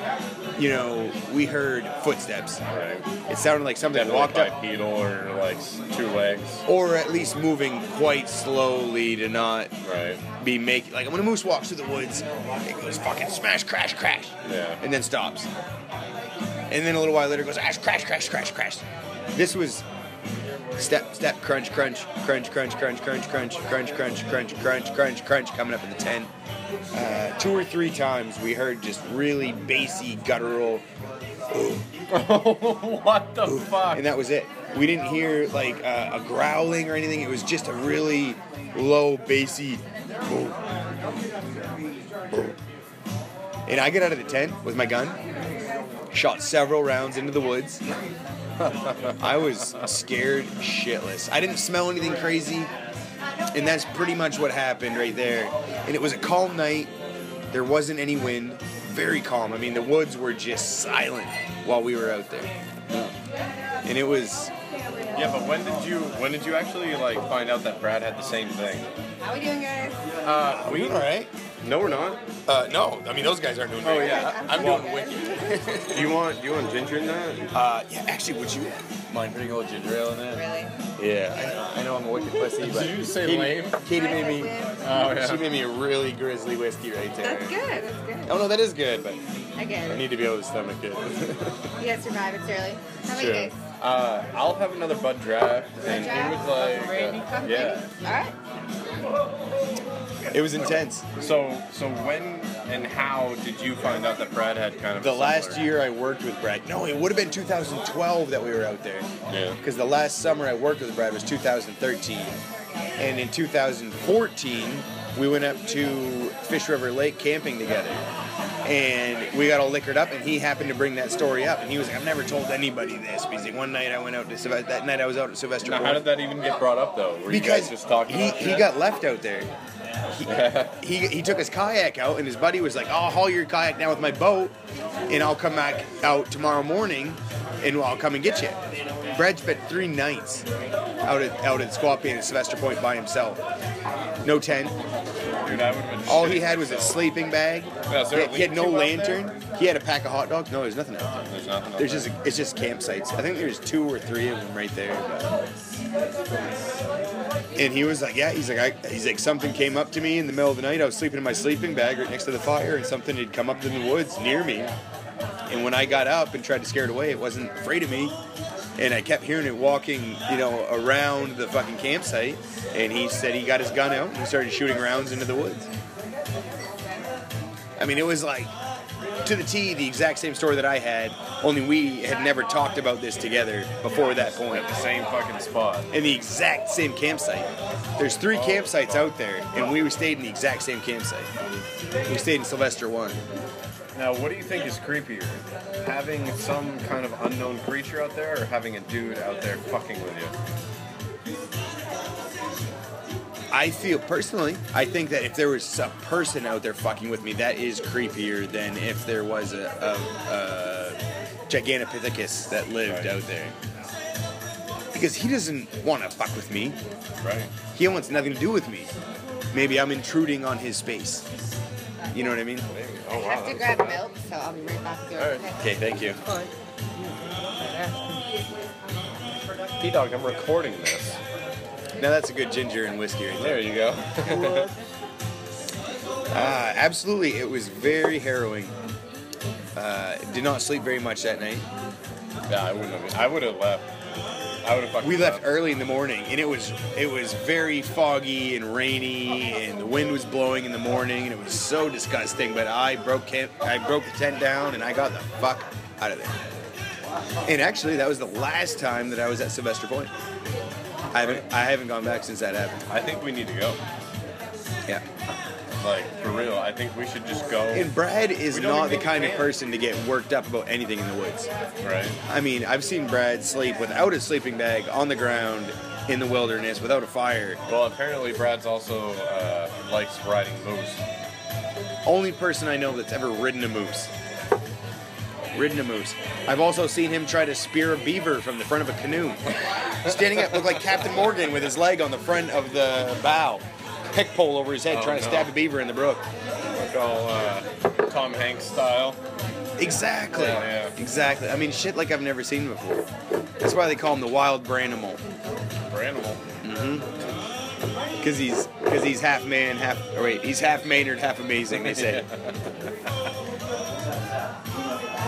you know, we heard footsteps. Right. It sounded like something Definitely walked up bipedal or like two legs. or at least moving quite slowly to not Right. be making like when a moose walks through the woods, it goes fucking smash, crash, crash, Yeah. and then stops. And then a little while later it goes ash, crash, crash, crash, crash. This was step, step, crunch, crunch, crunch, crunch, crunch, crunch, crunch, crunch, crunch, crunch, crunch, crunch, crunch, coming up in the ten. Uh, two or three times we heard just really bassy guttural. what the fuck? And that was it. We didn't hear like uh, a growling or anything. It was just a really low, bassy. boom, boom. And I get out of the tent with my gun, shot several rounds into the woods. I was scared shitless. I didn't smell anything crazy, and that's pretty much what happened right there. And it was a calm night. There wasn't any wind. Very calm. I mean, the woods were just silent while we were out there. And it was Yeah, but when did you when did you actually like find out that Brad had the same thing? How are we doing, guys? Uh, we all right. No, we're not. Uh, no, I mean those guys aren't doing. Oh great. yeah, I'm Well, doing wicked. Do you want do you want ginger in that? Uh, yeah, actually, would you mind putting a little ginger ale in that? Really? Yeah, I know, I know I'm a wicked pussy, Did but you say Katy, lame? Katy made me. Oh, yeah. She made me a really grizzly whiskey right there. That's good. That's good. Oh no, that is good, but I get I need to be able to stomach it. You gotta survive. It's early. How about you Sure. guys? Uh, I'll have another Bud Draft, and he draft? would like, uh, yeah. All right. it was intense. So so when and how did you find out that Brad had kind of The a last similar- year I worked with Brad. No, it would have been 2012 that we were out there. Yeah. Because the last summer I worked with Brad was 2013, and in 2014 we went up to Fish River Lake camping together. And we got all liquored up, and he happened to bring that story up. And he was like, "I've never told anybody this." Because like, one night I went out to Sylvester. That night I was out at Sylvester. Now, how did that even get brought up though? Were you because guys just talking he, about he got left out there. He, he, he took his kayak out, and his buddy was like, I'll haul your kayak down with my boat, and I'll come back out tomorrow morning, and I'll come and get you. Brad spent three nights out at out at Squapan and Sylvester Point by himself. No tent. Dude, that would've been All he had was a sleeping bag. Yeah, is there a he, he had no lean-to out lantern. He had a pack of hot dogs. No, there's nothing out there. There's nothing. out There's there. just it's just campsites. I think there's two or three of them right there. But. And he was like, yeah, he's like, I, he's like, something came up to me in the middle of the night. I was sleeping in my sleeping bag right next to the fire, and something had come up in the woods near me. And when I got up and tried to scare it away, it wasn't afraid of me. And I kept hearing it walking, you know, around the fucking campsite. And he said he got his gun out and he started shooting rounds into the woods. I mean, it was like to the T, the exact same story that I had, only we had never talked about this together before that point. At the same fucking spot. In the exact same campsite. There's three campsites out there, and we stayed in the exact same campsite. We stayed in Sylvester 1. Now, what do you think is creepier? Having some kind of unknown creature out there, or having a dude out there fucking with you? I feel personally, I think that if there was a person out there fucking with me, that is creepier than if there was a, a, a Gigantopithecus that lived out there. Because he doesn't want to fuck with me. Right. He wants nothing to do with me. Maybe I'm intruding on his space. You know what I mean? Oh I have to grab milk, so I'll be right back. with you. Okay, thank you. P Dog, I'm recording this. Now that's a good ginger and whiskey right There there. you go. Uh, absolutely, it was very harrowing. Uh, did not sleep very much that night. yeah, I wouldn't have. I would have left. I would have. We left early in the morning, and it was it was very foggy and rainy, and the wind was blowing in the morning, and it was so disgusting. But I broke camp, I broke the tent down, and I got the fuck out of there. And actually, that was the last time that I was at Sylvester Point. I haven't I haven't gone back since that happened. I think we need to go. Yeah. Like for real, I think we should just go. And Brad is We don't not the kind of person to get worked up about anything in the woods. Right. I mean, I've seen Brad sleep without a sleeping bag on the ground in the wilderness without a fire. Well, apparently Brad's also uh, likes riding moose. Only person I know that's ever ridden a moose. Ridden a moose. I've also seen him try to spear a beaver from the front of a canoe. Standing up, looked like Captain Morgan with his leg on the front of the bow. Pick pole over his head, Oh, trying to stab a beaver in the brook. Like all uh, Tom Hanks style. Exactly. Yeah, Exactly. I mean, shit like I've never seen before. That's why they call him the wild branimal. For animal. Mm-hmm. Because he's because he's half man, half or wait, he's half Maynard, half amazing. They say.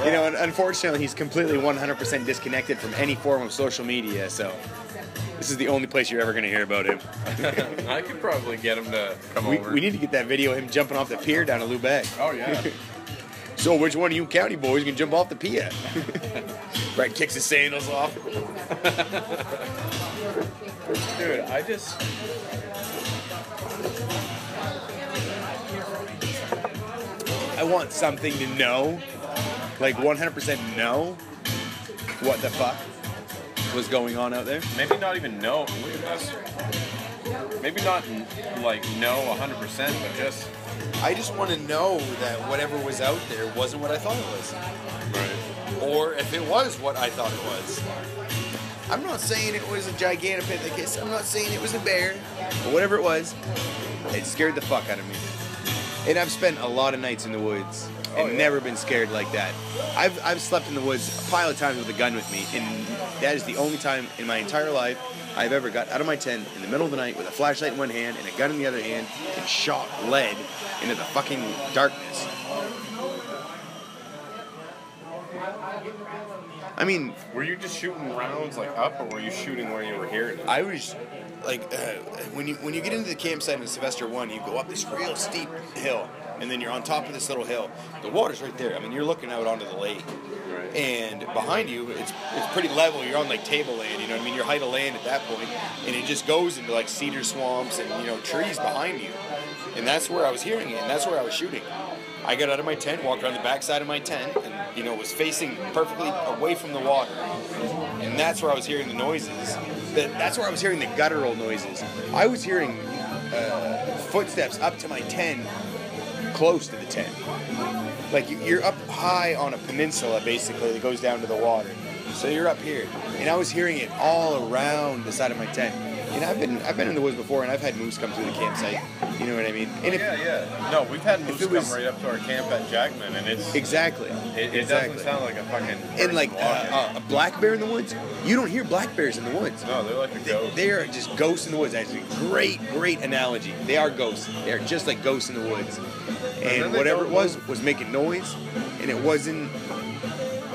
You know, and unfortunately, he's completely 100% disconnected from any form of social media. So, this is the only place you're ever going to hear about him. I could probably get him to come we, over. we need to get that video of him jumping off the pier down at Lubec. Oh yeah. So, which one of you county boys can jump off the pier? Brad kicks his sandals off. Dude, I just. I want something to know, like 100% know what the fuck was going on out there. Maybe not even know. Look at this. Maybe not like know 100%, but just. I just want to know that whatever was out there wasn't what I thought it was. Right. Or if it was what I thought it was. I'm not saying it was a gigantopithecus. I'm not saying it was a bear. But whatever it was, it scared the fuck out of me. And I've spent a lot of nights in the woods and never been scared like that. I've, I've slept in the woods a pile of times with a gun with me, and that is the only time in my entire life I've ever got out of my tent in the middle of the night with a flashlight in one hand and a gun in the other hand and shot lead into the fucking darkness. I mean, Were you just shooting rounds like up, or were you shooting where you were hearing it? I was like, uh, when you when you get into the campsite in Sylvester One, you go up this real steep hill, and then you're on top of this little hill. The water's right there. I mean, you're looking out onto the lake, and behind you, it's it's pretty level. You're on like table land, You know what I mean? You're height of land at that point, and it just goes into like cedar swamps and you know trees behind you, and that's where I was hearing it, and that's where I was shooting. I got out of my tent, walked around the backside of my tent, and you know was facing perfectly away from the water, and that's where I was hearing the noises. That that's where I was hearing the guttural noises. I was hearing uh, footsteps up to my tent, close to the tent. Like you- you're up high on a peninsula, basically that goes down to the water. So you're up here, and I was hearing it all around the side of my tent. And I've been I've been in the woods before, and I've had moose come through the campsite. You know what I mean? And if, yeah, yeah. No, we've had moose it was- come right up to our camp at Jackman, and it's exactly. It, it exactly. doesn't sound like a fucking. and like uh, uh, a black bear in the woods, you don't hear black bears in the woods. no, they're like a ghost. They are just ghosts in the woods. That's a great, great analogy. They are ghosts. They are just like ghosts in the woods. And whatever it was was making noise, and it wasn't.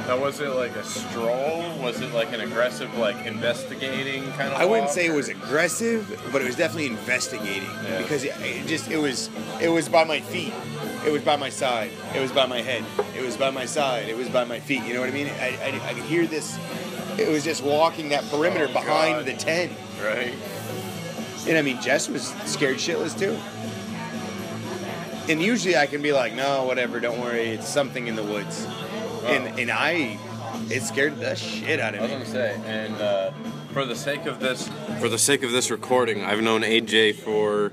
Now, was it like a stroll? Was it like an aggressive, like investigating kind of? I wouldn't walk, say it or- was aggressive, but it was definitely investigating Yeah. because it, it just it was it was by my feet, it was by my side, it was by my head, it was by my side, it was by my feet. You know what I mean? I, I, I could hear this. It was just walking that perimeter Oh, behind God. the tent. Right. And I mean, Jess was scared shitless too. And usually I can be like, no, whatever, don't worry, it's something in the woods. And and I, it scared the shit out of I of was me. gonna say, and uh, for the sake of this, for the sake of this recording, I've known AJ for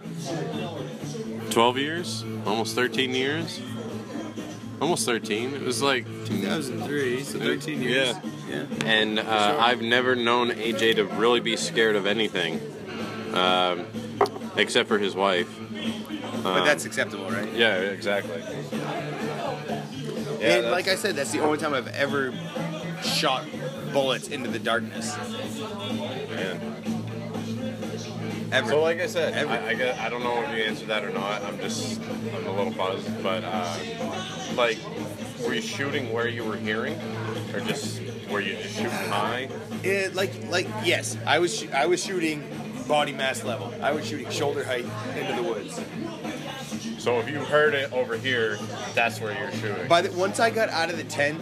twelve years, almost thirteen years, almost thirteen. It was like 2003, so 13 years. Yeah, Yeah. and uh, I've never known AJ to really be scared of anything, um, except for his wife. But Um, that's acceptable, right? yeah, exactly. and like I said, that's the only time I've ever shot bullets into the darkness. Ever. So, like I said, Ever. I, I, get, I don't know if you answered that or not. I'm just, I'm a little buzzed. But, uh, like, were you shooting where you were hearing? Or just, were you just shooting high? It, like like yes, I was sh- I was shooting body mass level. I was shooting shoulder height into the woods. So if you heard it over here, that's where you're shooting. By the once I got out of the tent,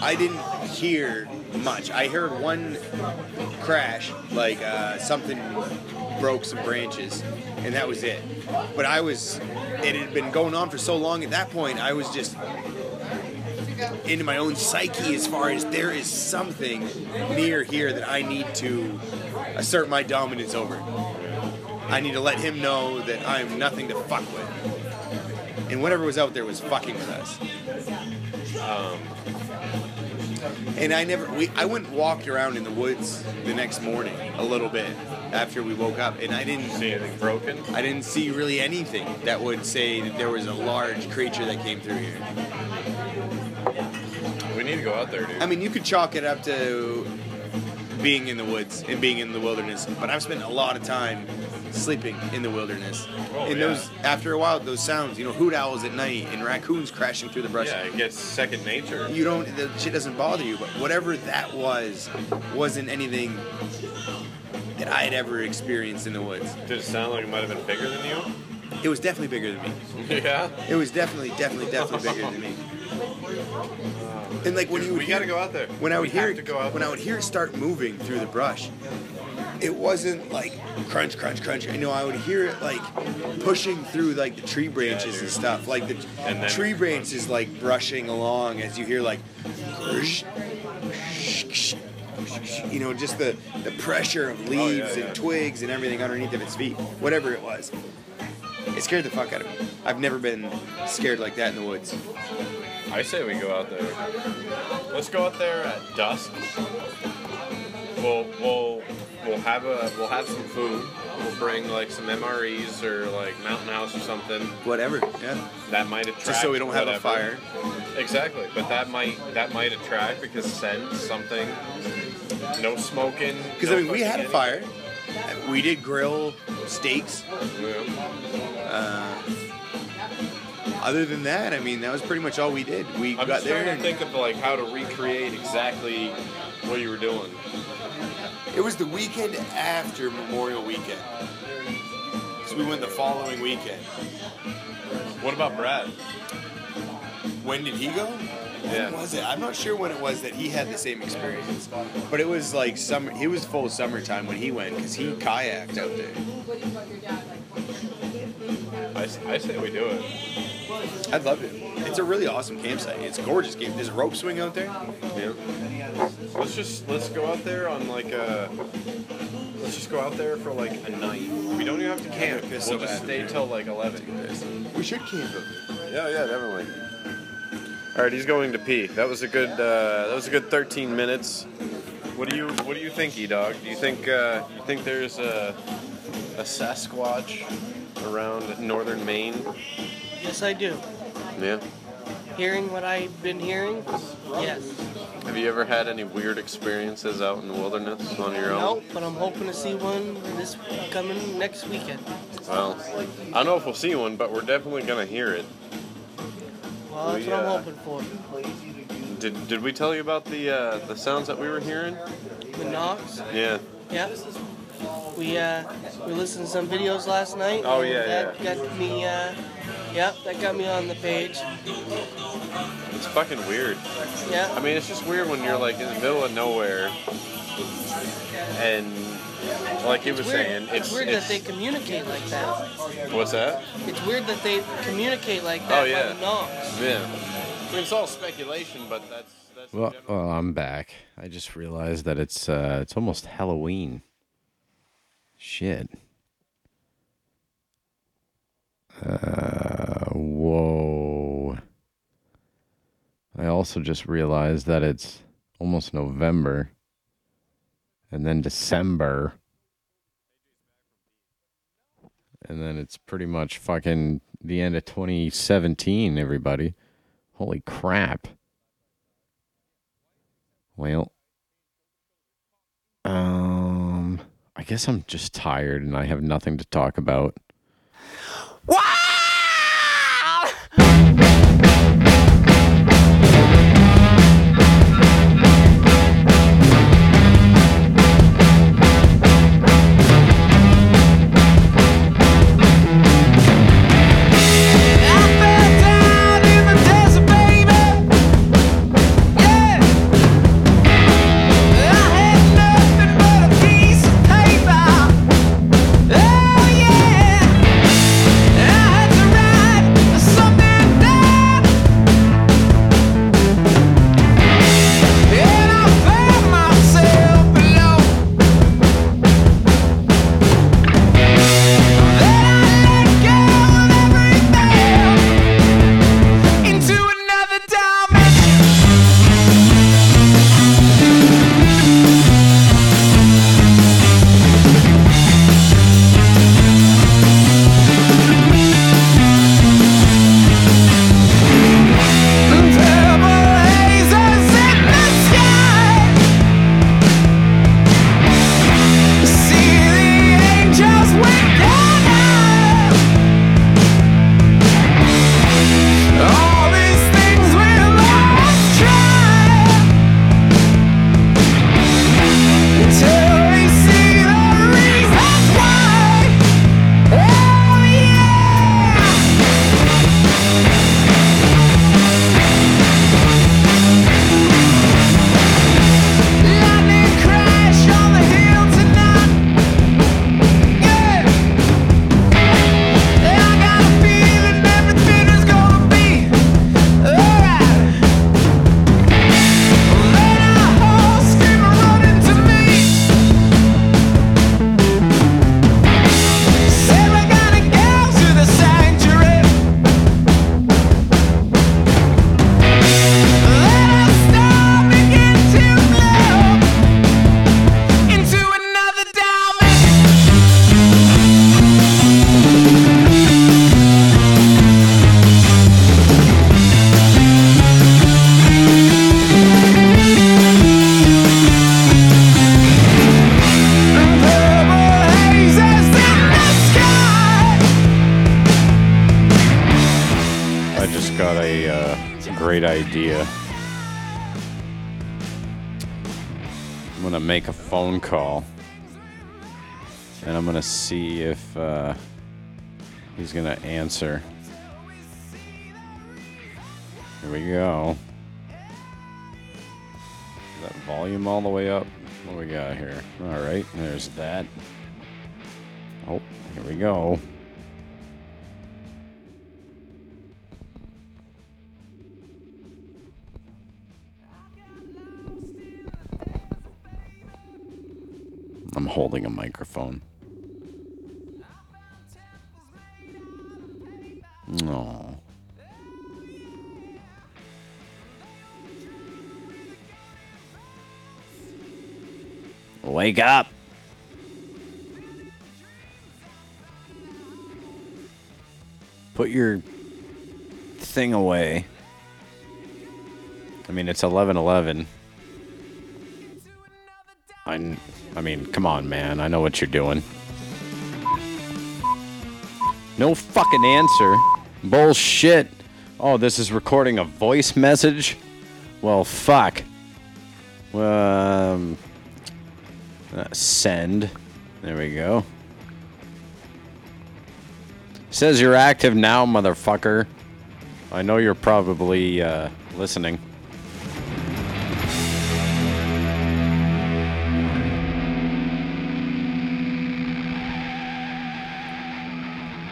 I didn't hear much. I heard one crash, like uh, something broke some branches, and that was it. But I was, it had been going on for so long. At that point, I was just into my own psyche as far as there is something near here that I need to assert my dominance over. I need to let him know that I'm nothing to fuck with. And whatever was out there was fucking with us. Um, And I never, we, I went walked around in the woods the next morning a little bit after we woke up, and I didn't see anything broken. I didn't see really anything that would say that there was a large creature that came through here. we need to go out there, dude. I mean, you could chalk it up to being in the woods and being in the wilderness, but I've spent a lot of time sleeping in the wilderness. Oh, and yeah. those, after a while, those sounds, you know, hoot owls at night and raccoons crashing through the brush. yeah, it gets second nature. You don't, the shit doesn't bother you, but whatever that was, wasn't anything that I had ever experienced in the woods. Did it sound like it might have been bigger than you? It was definitely bigger than me. Yeah. It was definitely, definitely, definitely bigger than me. And like when you would we hear, gotta go out there. when I would We hear to it, go out when I would hear it start moving through the brush, it wasn't like crunch, crunch, crunch. I know, I would hear it like pushing through like the tree branches and stuff. Like the And then- tree branches like brushing along as you hear like, you know, just the the pressure of leaves Oh, yeah, yeah. and twigs and everything underneath of its feet, whatever it was. It scared the fuck out of me. I've never been scared like that in the woods. I say we go out there. Let's go out there at dusk. We'll we'll we'll have a we'll have some food. We'll bring like some MREs or like Mountain House or something. Whatever. Yeah. That might attract. Just so we don't have a fire. Exactly, but that might that might attract because scent something. No smoking. Because no I mean, we had a fire. We did grill steaks. anything. Uh, other than that, I mean, that was pretty much all we did. We I'm got there trying to think of like how to recreate exactly what you were doing. It was the weekend after Memorial Weekend. So we went the following weekend. What about Brad? When did he go? Yeah. When was it? I'm not sure when it was that he had the same experience. But it was like summer. He was full summertime when he went because he kayaked out there. I, I say we do it. I'd love it. It's a really awesome campsite. It's gorgeous. Game. There's a rope swing out there. Yeah. Let's just let's go out there on like a. Let's just go out there for like a night. We don't even have to camp. gonna We'll so just bad. stay till like eleven. We should camp out. Yeah, yeah, definitely. All right, he's going to pee. That was a good. Uh, that was a good 13 minutes. What do you What do you think, E Dog? Do you think uh, you think there's a a Sasquatch around northern Maine? Yes, I do. Yeah. Hearing what I've been hearing, yes. Have you ever had any weird experiences out in the wilderness on your own? No, but I'm hoping to see one this coming next weekend. Well, I don't know if we'll see one, but we're definitely gonna hear it. Well, that's We, what I'm uh, hoping for. Did Did we tell you about the uh, the sounds that we were hearing? The knocks. Yeah. Yeah. We uh we listened to some videos last night. Oh, yeah, that got me uh yep, that got me on the page. It's fucking weird. Yeah. I mean, it's just weird when you're like in the middle of nowhere, and like he was weird. saying, it's, it's, weird it's that they communicate like that. what's that? It's weird that they communicate like that Oh yeah. by the knocks. Yeah. I mean, it's all speculation, but that's that's. Well, well, I'm back. I just realized that it's uh, it's almost Halloween. Shit. Uh, whoa. I also just realized that it's almost November and then December. And then it's pretty much fucking the end of 2017, everybody. Holy crap. Well, um, I guess I'm just tired and I have nothing to talk about. What? microphone. No. Wake up. Put your thing away. I mean, it's 11 11. I I mean, come on, man. I know what you're doing. No fucking answer. Bullshit. Oh, this is recording a voice message? Well, fuck. Um, uh, send. There we go. Says you're active now, motherfucker. I know you're probably uh, listening.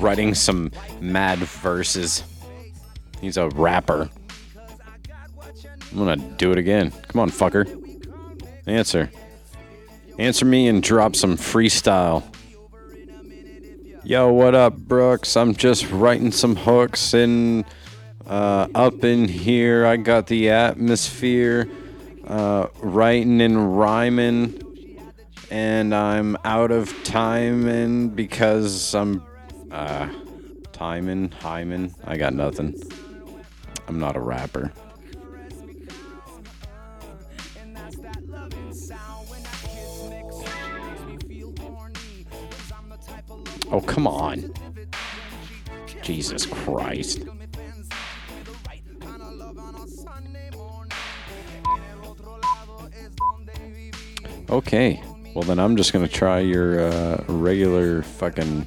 writing some mad verses. He's a rapper. I'm gonna do it again. Come on, fucker. Answer. Answer me and drop some freestyle. Yo, what up, Brooks? I'm just writing some hooks and uh, up in here. I got the atmosphere uh, writing and rhyming. And I'm out of time, and because I'm uh, timing, hymen. I got nothing. I'm not a rapper. Oh, come on. Jesus Christ. Okay. Well, then I'm just going to try your uh, regular fucking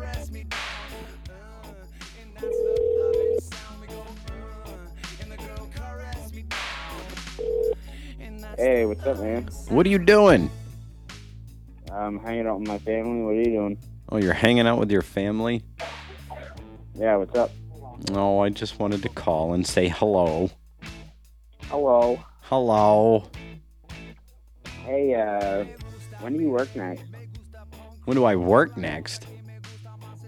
Hey, what's up, man? What are you doing? I'm hanging out with my family. What are you doing? Oh, you're hanging out with your family? Yeah, what's up? Oh, I just wanted to call and say hello. Hello. Hello. Hey, uh, when do you work next? When do I work next?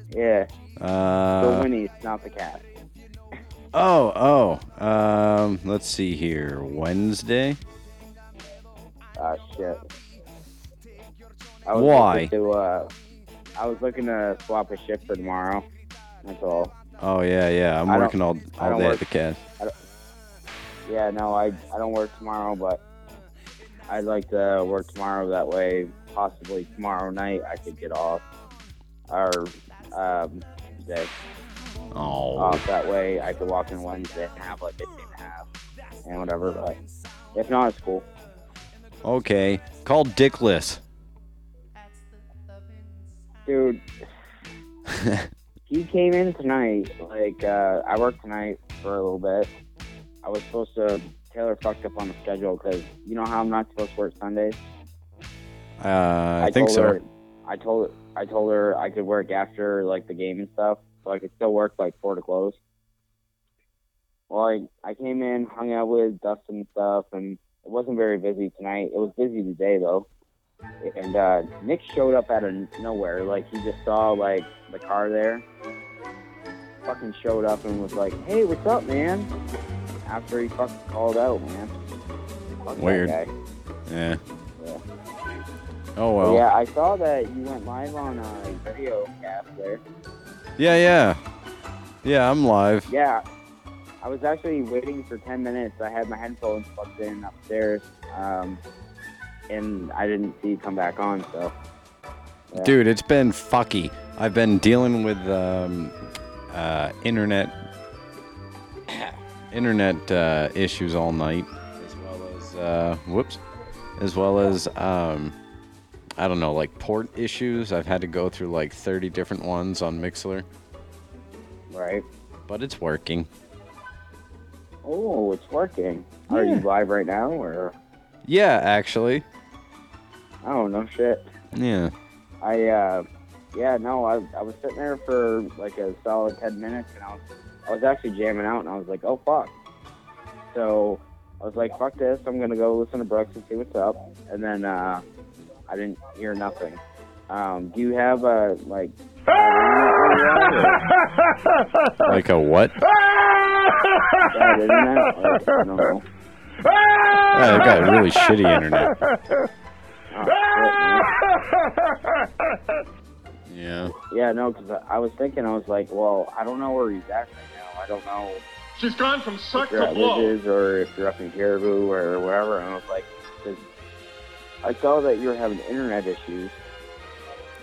Yeah. Uh, the Winnie's, not the cat. oh, oh. Um, let's see here. Wednesday? Ah, shit. I was Why? looking To, uh, I was looking to swap a shift for tomorrow. That's all. Oh, yeah, yeah. I'm I working all, all day work- at the cat. Yeah, no, I I don't work tomorrow, but I'd like to work tomorrow. That way, possibly tomorrow night I could get off, or um, day Oh. off. That way I could walk in Wednesday and have like a day and a half and whatever. But if not, it's cool. Okay. Called Dickless. dude. he came in tonight. Like uh, I worked tonight for a little bit. I was supposed to. Taylor fucked up on the schedule because you know how I'm not supposed to work Sundays. Uh, I, think so. Her, I told I told her I could work after like the game and stuff, so I could still work like four to close. Well, I I came in, hung out with Dustin and stuff, and it wasn't very busy tonight. It was busy today though. And uh, Nick showed up out of nowhere. Like he just saw like the car there. Fucking showed up and was like, "Hey, what's up, man?" After he fucking called out, man. Fuck Weird. Yeah. Yeah. Oh, well. Yeah, I saw that you went live on uh, video cast there. Yeah, yeah. Yeah, I'm live. Yeah, I was actually waiting for 10 minutes. I had my headphones plugged in upstairs, um, and I didn't see you come back on, so. yeah. Dude, it's been fucky. I've been dealing with um, uh, internet internet uh, issues all night, as well as uh, whoops, as well as um, I don't know, like port issues. I've had to go through like 30 different ones on Mixlr, Right. but it's working. Oh, it's working. Are you live right now, or? Yeah, actually. Oh, no shit. Yeah. I, uh, yeah, no, I, I was sitting there for like a solid 10 minutes, and I was, I was actually jamming out, and I was like, oh, fuck. So I was like, fuck this, I'm going to go listen to Brooks and see what's up. And then uh, I didn't hear nothing. Um, do you have a, like, Like a what? bad Yeah, they've got really shitty internet. Yeah. Yeah, no, because I, I was thinking, I was like, well, I don't know where he's at right now. I don't know She's gone from if suck to at blow. Or if you're up in Caribou or wherever. And I was like, 'cause I saw that you were having internet issues.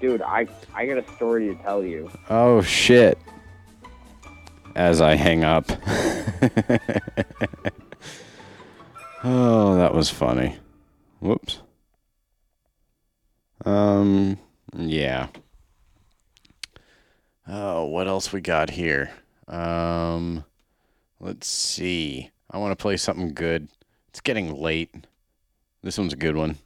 Dude, I I got a story to tell you. Oh shit. As I hang up. oh, that was funny. Whoops. Um yeah. Oh, what else we got here? Um let's see. I want to play something good. It's getting late. This one's a good one.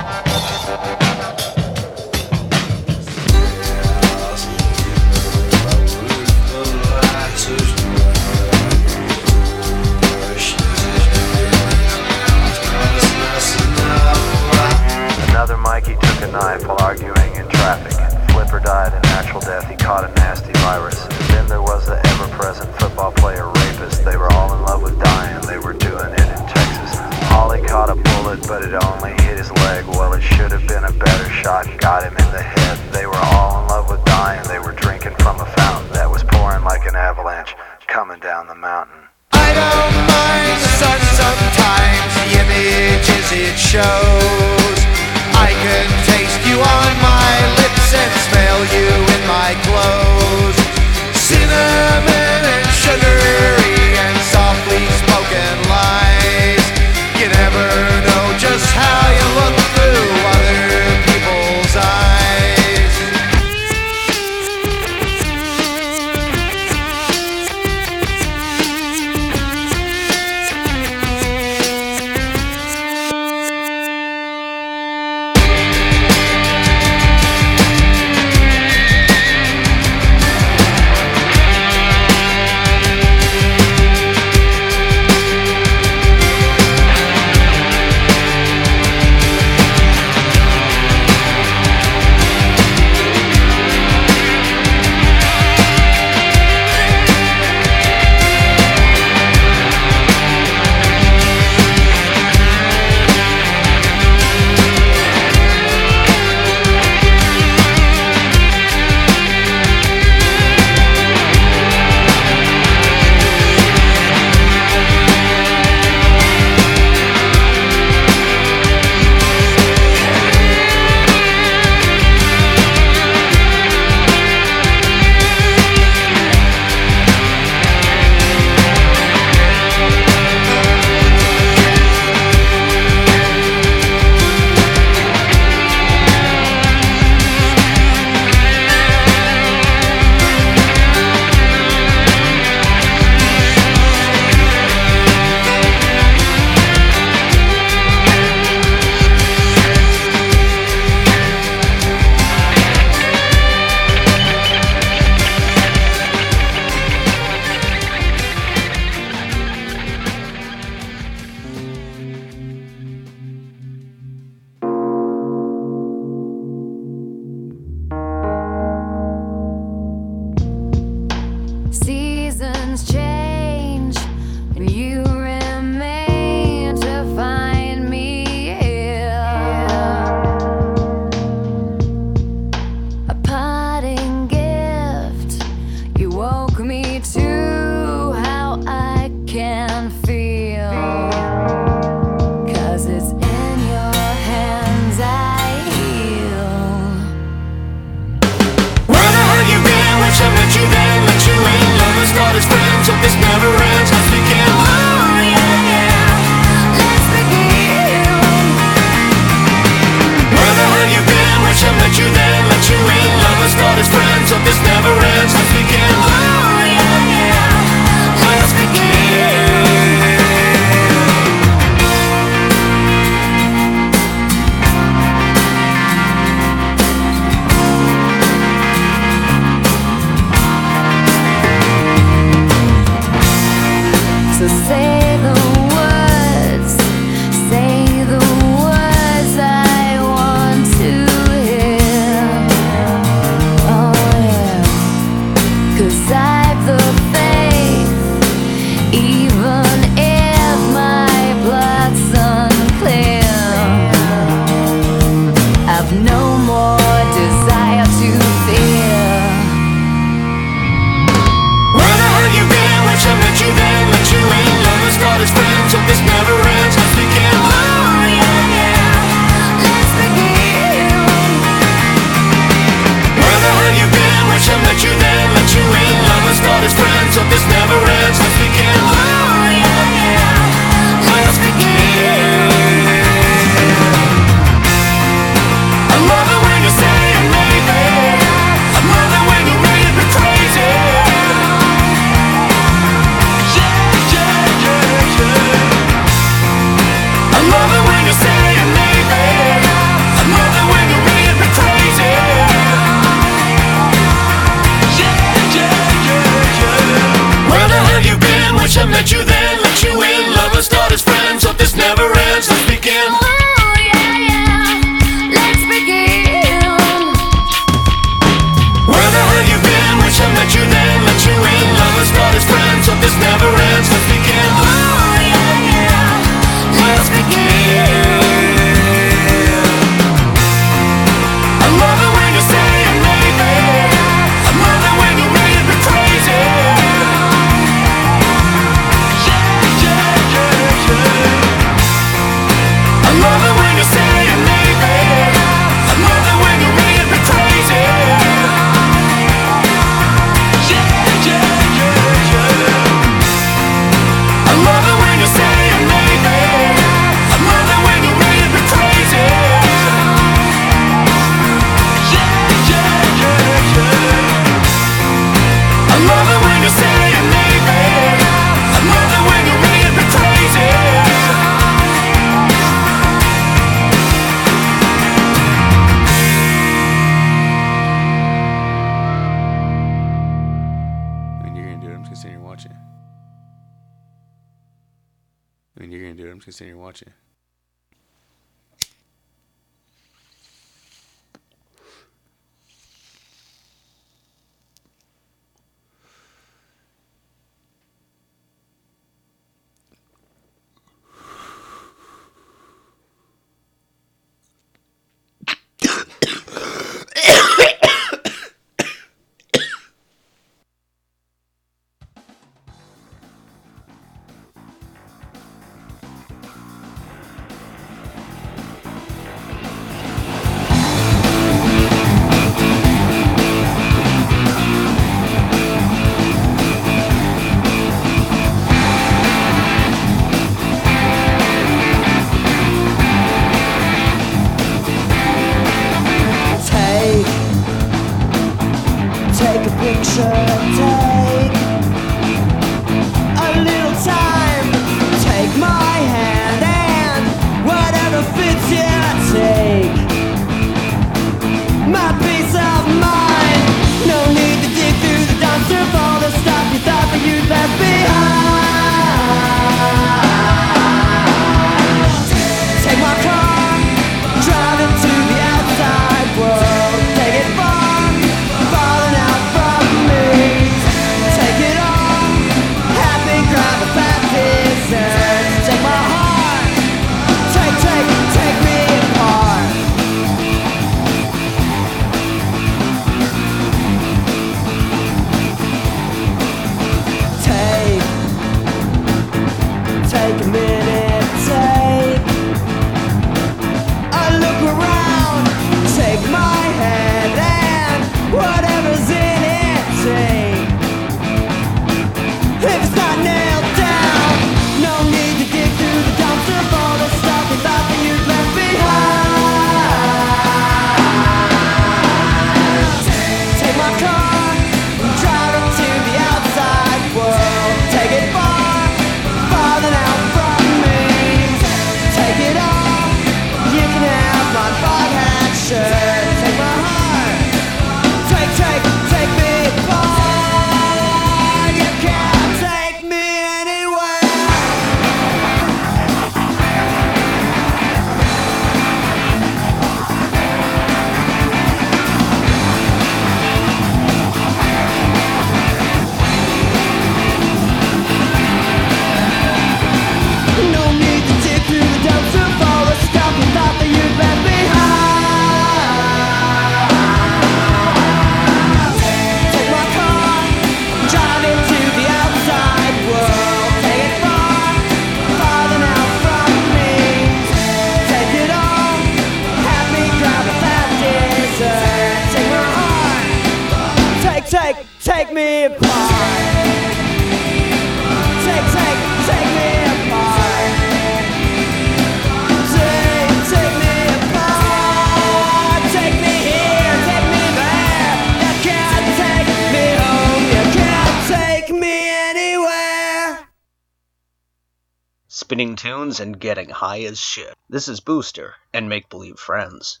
And getting high as shit. This is Booster and Make Believe Friends.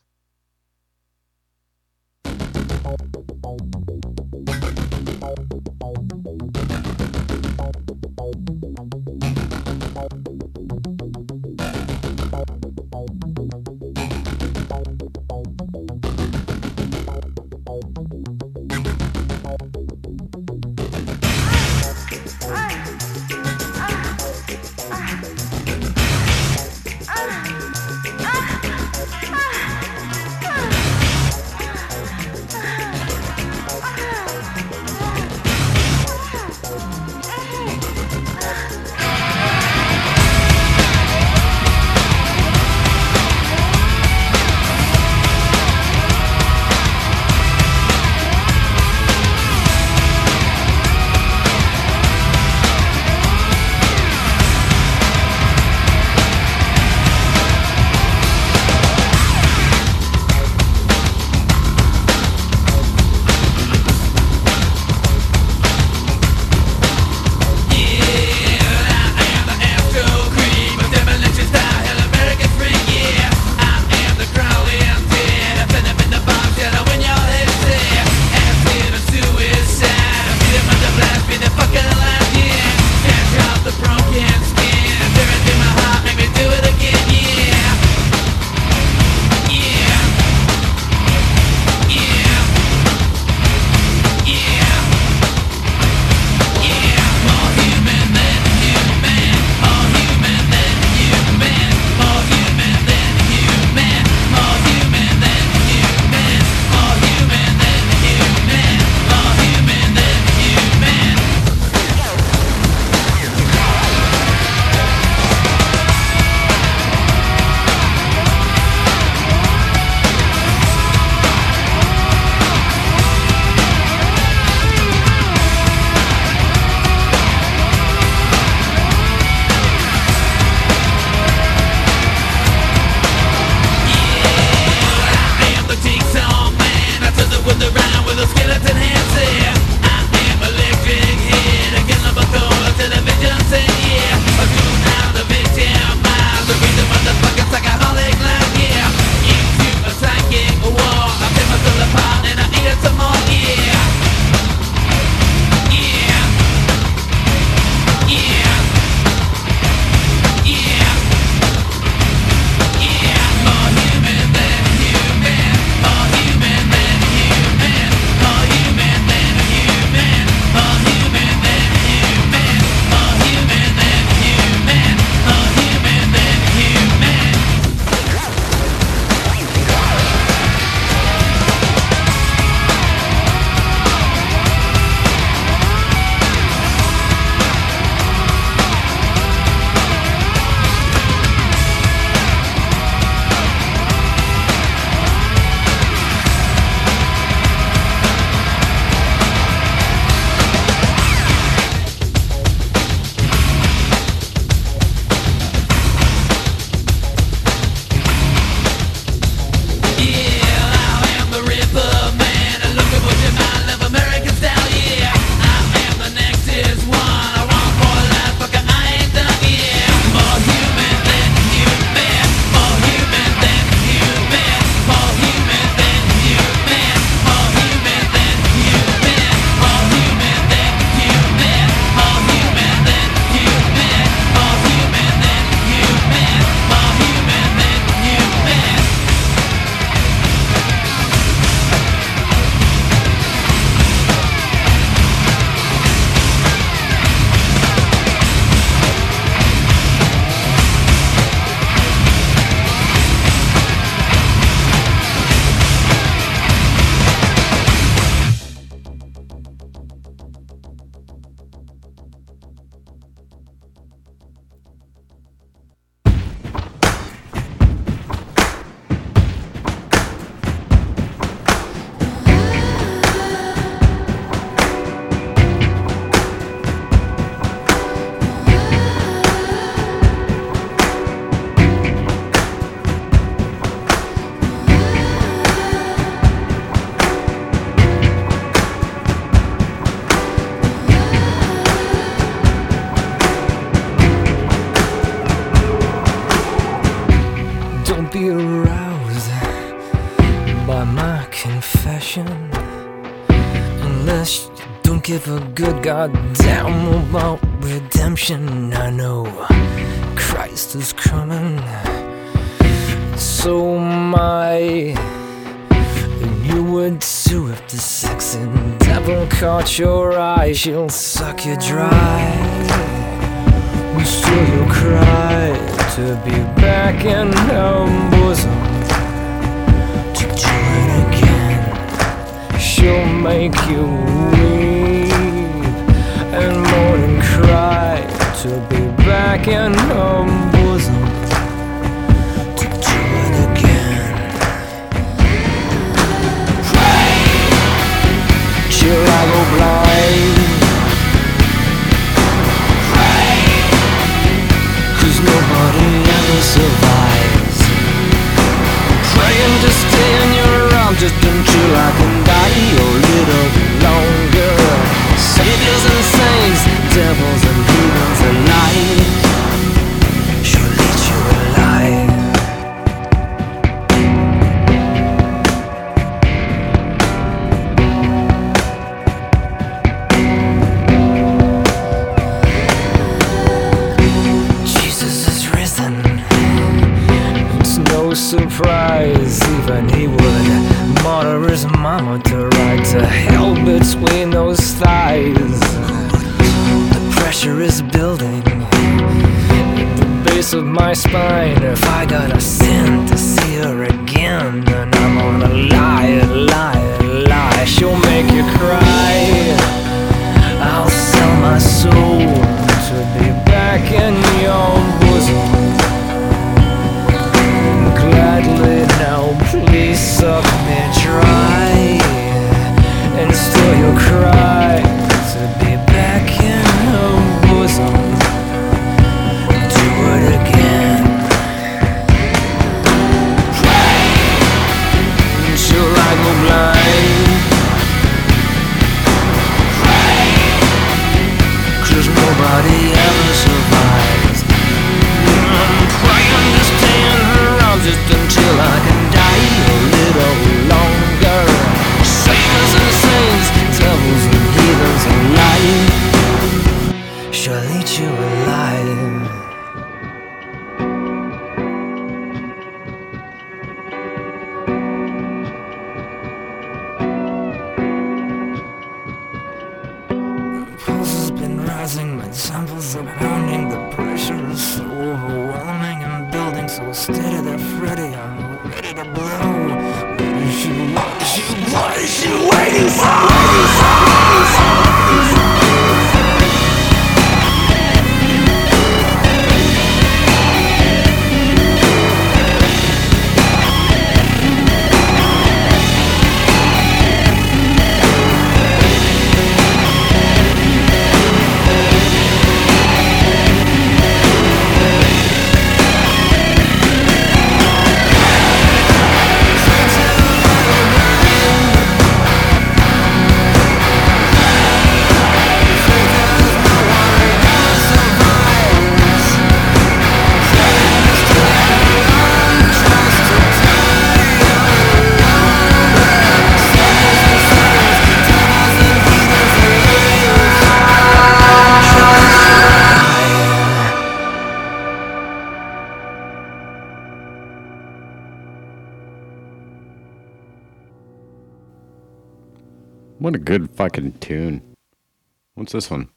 What's this one?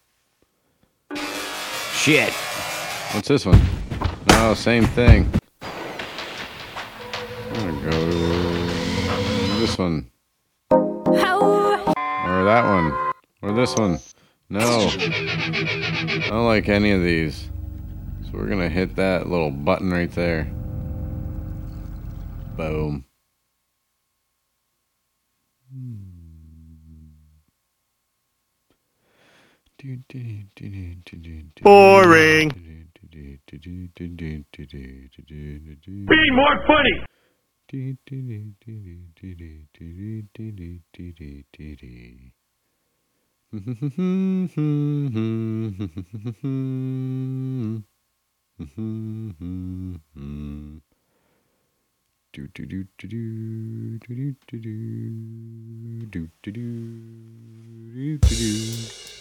Shit. What's this one? No, same thing. I'm gonna go this one. Or that one. Or this one. No. I don't like any of these. So we're gonna hit that little button right there. Boom. Boring. Be more funny. do do do do do do do do do do do do do do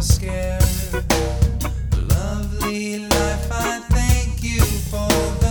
scared. Lovely life, I thank you for.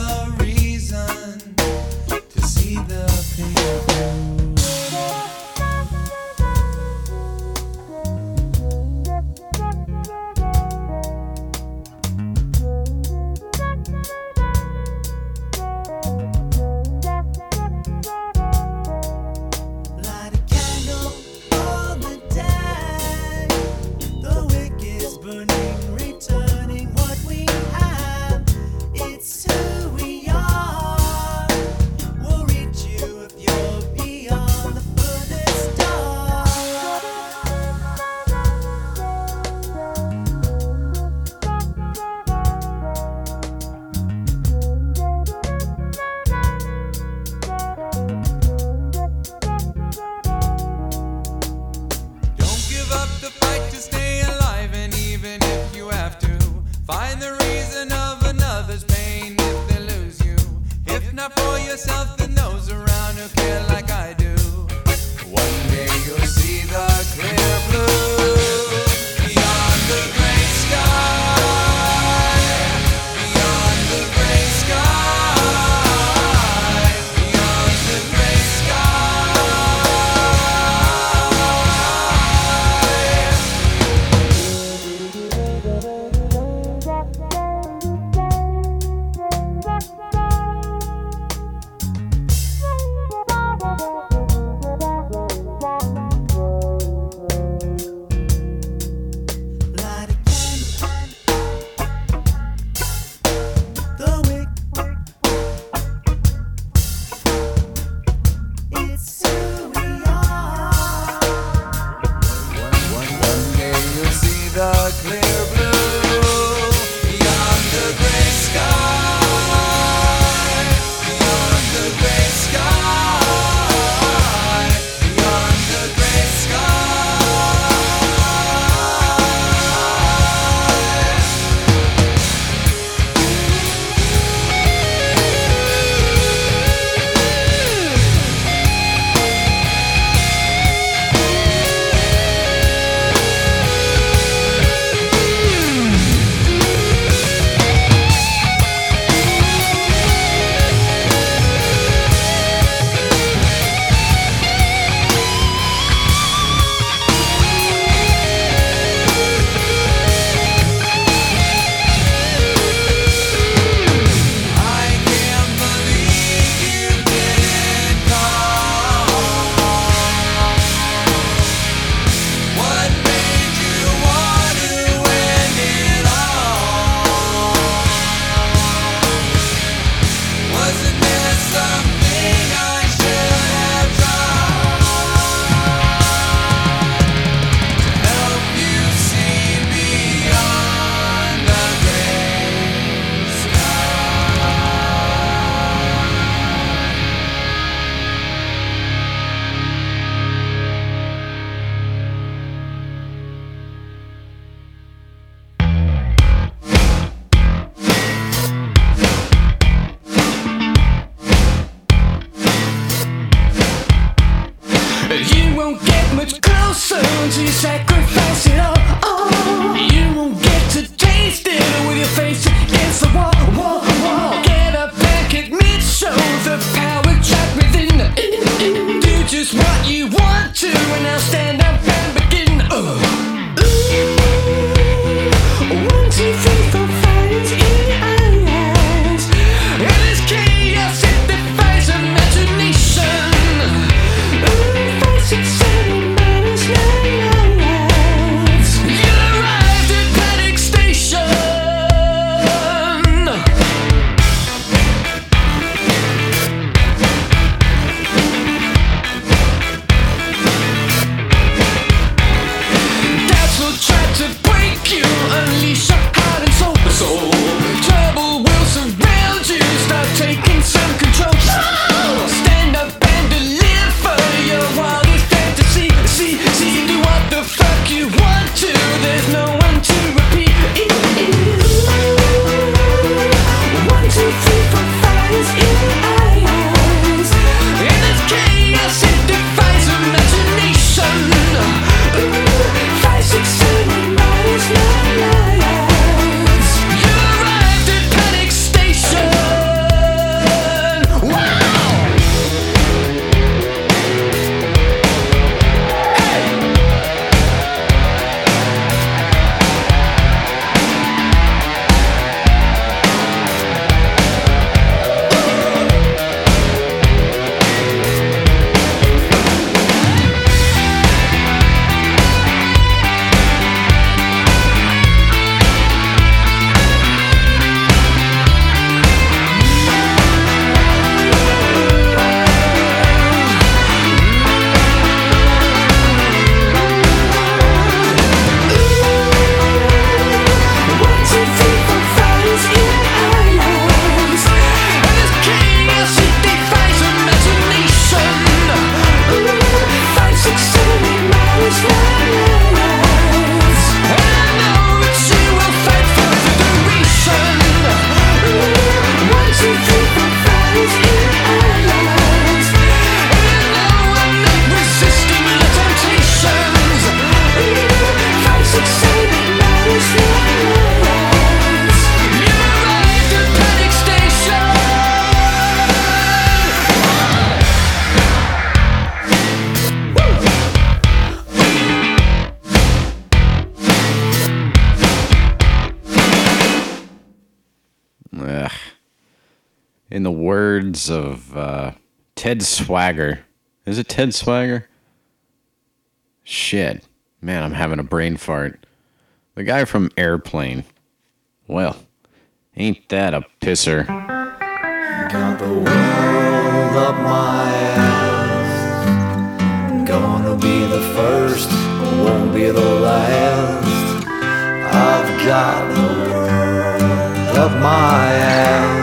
In the words of uh, Ted Swagger. Is it Ted Swagger? Shit. Man, I'm having a brain fart. The guy from Airplane. Well, ain't that a pisser? Got the world up my ass. Gonna be the first, won't be the last. I've got the world up my ass.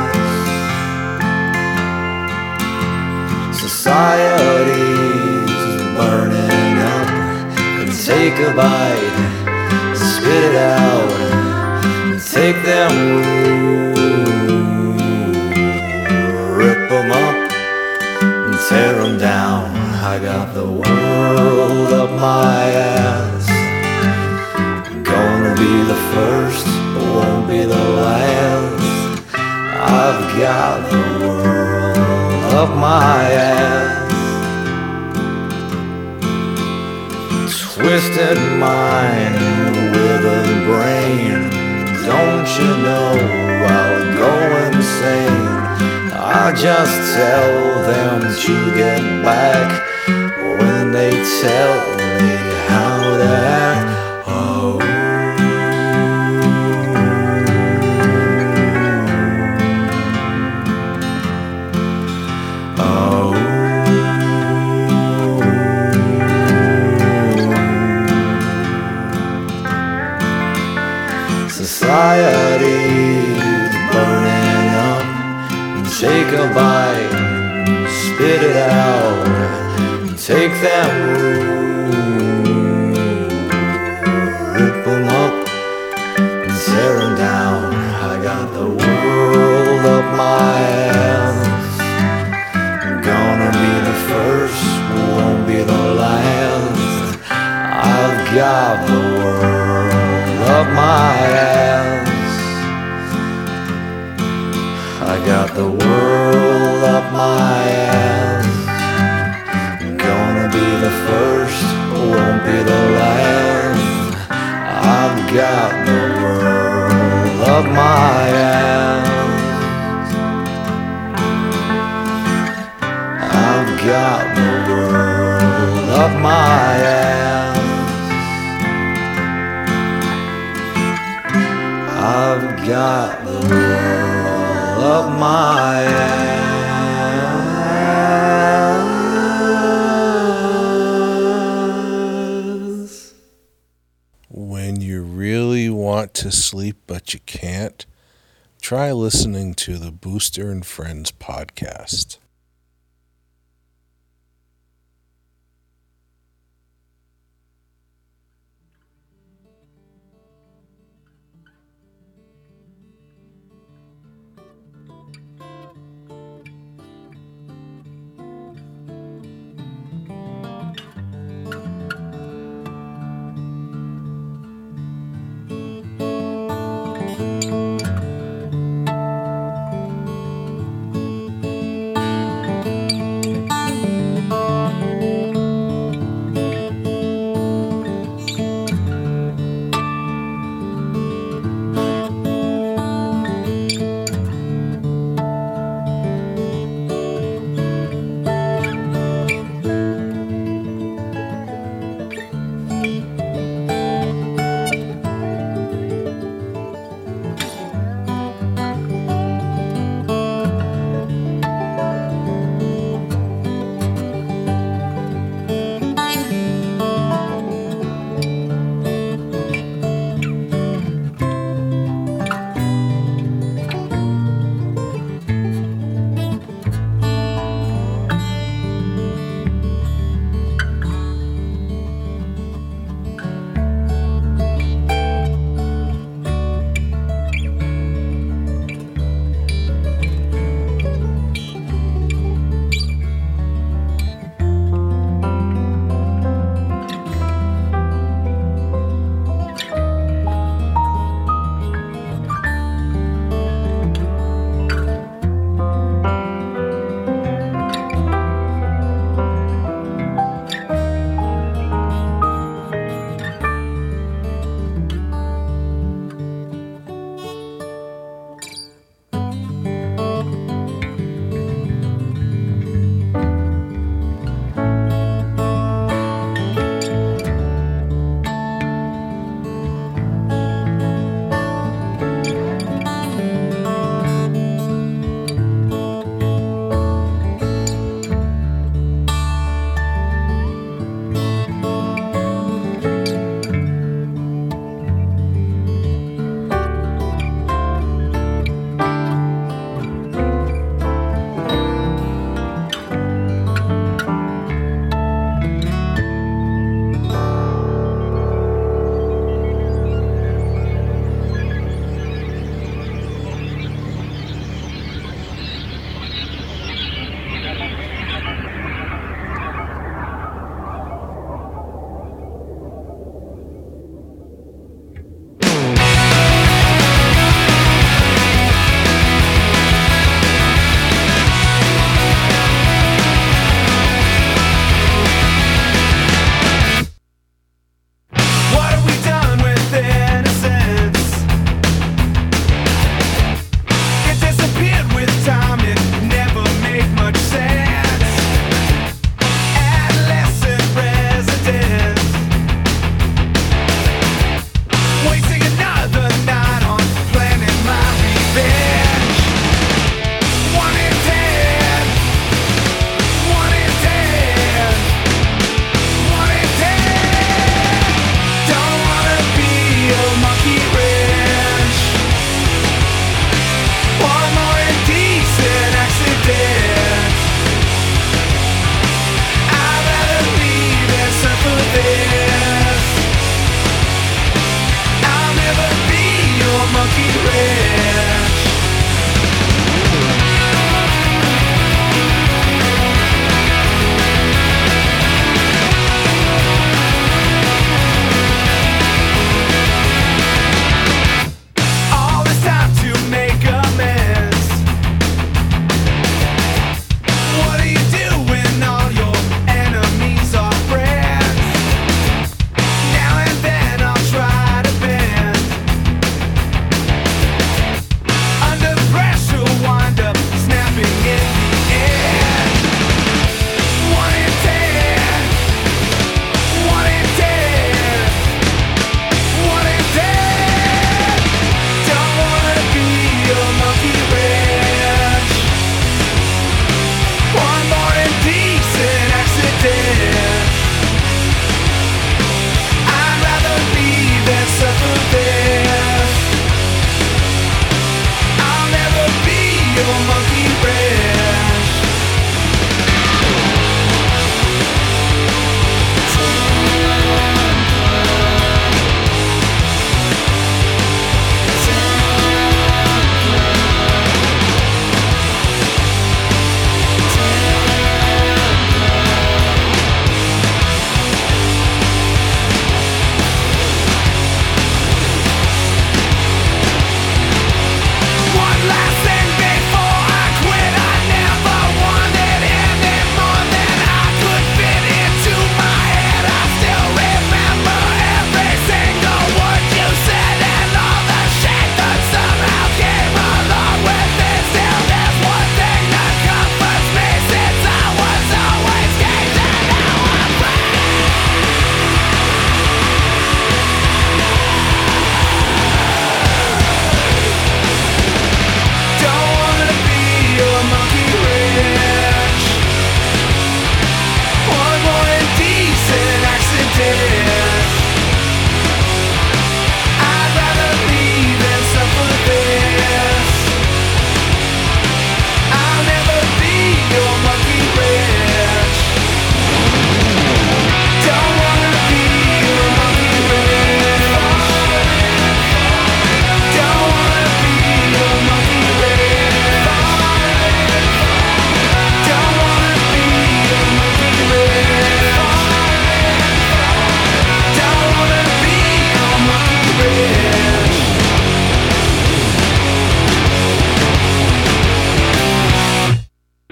Society's burning up. And take a bite, spit it out, and take them rip 'em up and tear 'em down. I got the world up my ass. Gonna be the first, won't be the last. I've got the world up my ass. Twisted mind, withered brain. Don't you know I'll go insane? I just tell them to get back when they tell me how to Society's burning up. Take a bite, spit it out, take them rules, rip 'em up, and tear 'em down. I got the world up my ass. Gonna be the first, won't be the last. I've got the world up my ass. Got the world up my ass. Gonna be the first, won't be the last. I've got the world up my ass. I've got the world up my ass. I've got up my ass. When you really want to sleep but you can't, try listening to the Booster and Friends podcast.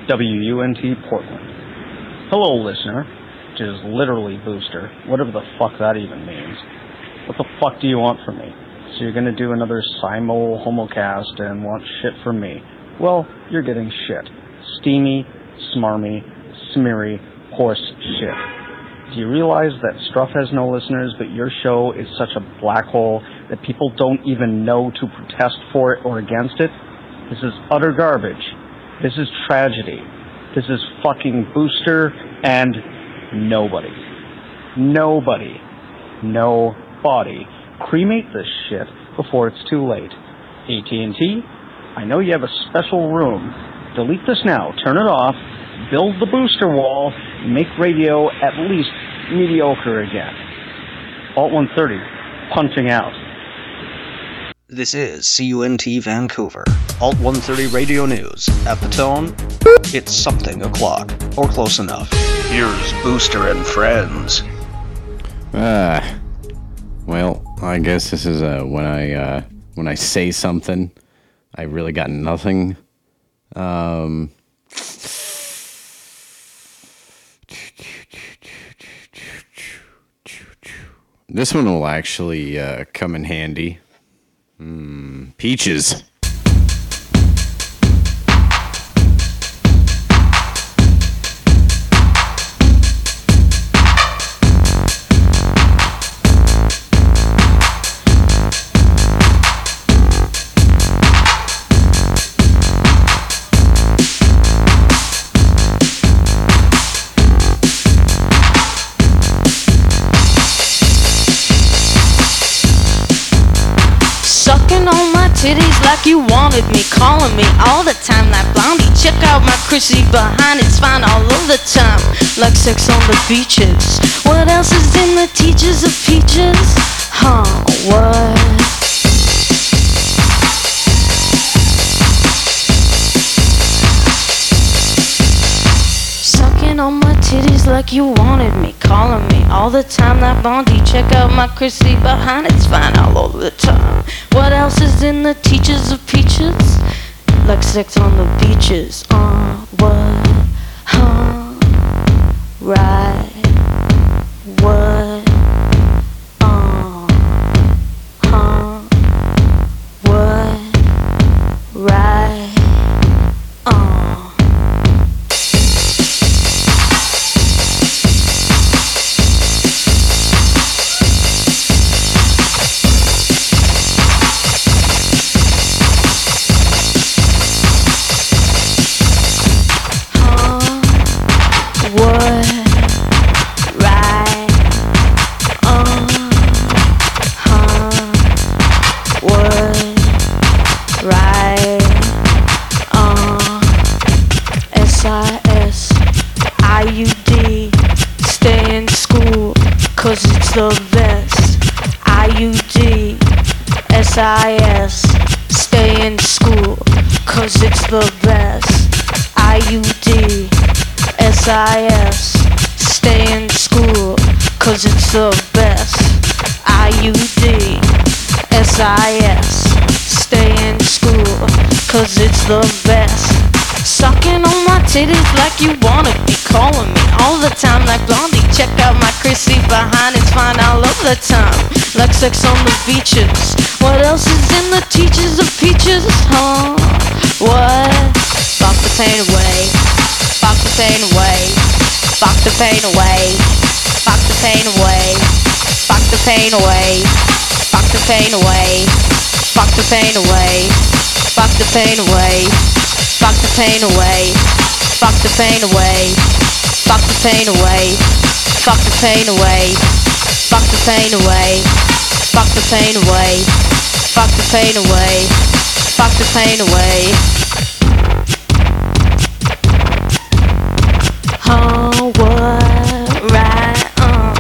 WUNT Portland. Hello, listener, which is literally booster, whatever the fuck that even means. What the fuck do you want from me? So you're gonna do another Simo homocast and want shit from me? Well, you're getting shit. Steamy, smarmy, smeary, horse shit. Do you realize that Struff has no listeners, but your show is such a black hole that people don't even know to protest for it or against it? This is utter garbage. This is tragedy. This is fucking Booster and nobody. Nobody. Nobody. Cremate this shit before it's too late. AT&T, I know you have a special room. Delete this now. Turn it off. Build the booster wall. Make radio at least mediocre again. Alt 130, punching out. This is CUNT Vancouver, Alt 130 Radio News. At the tone, it's something o'clock, or close enough. Here's Booster and Friends. Ah, well, I guess this is uh, when I uh, when I say something, I really got nothing. Um, this one will actually uh, come in handy. Mm, peaches. Titties like you wanted me, calling me all the time. That blondie, check out my Chrissy behind, it's fine all of the time. Like sex on the beaches. What else is in the teaches of peaches? Huh, what? Sucking on my titties like you wanted me, calling me all the time. That blondie, check out my Chrissy behind, it's fine all the time. What else is in the teaches of peaches? Like sex on the beaches. Uh, what? Huh? Right. S-I-S. Stay in school, cause it's the best. I-U-D. S-I-S. Stay in school, cause it's the best. Sucking on my titties like you wanna be calling me all the time like Blondie. Check out my Chrissy behind, it's fine all of the time. Like sex on the beaches. What else is in the teaches of peaches? Huh? What? Fuck the pain away. Fuck the pain away. Fuck the pain away. Fuck the pain away. Fuck the pain away. Fuck the pain away. Fuck the pain away. Fuck the pain away. Fuck the pain away. Fuck the pain away. Fuck the pain away. Fuck the pain away. Fuck the pain away. Fuck the pain away. Fuck the pain away. Fuck the pain away. whole world right on.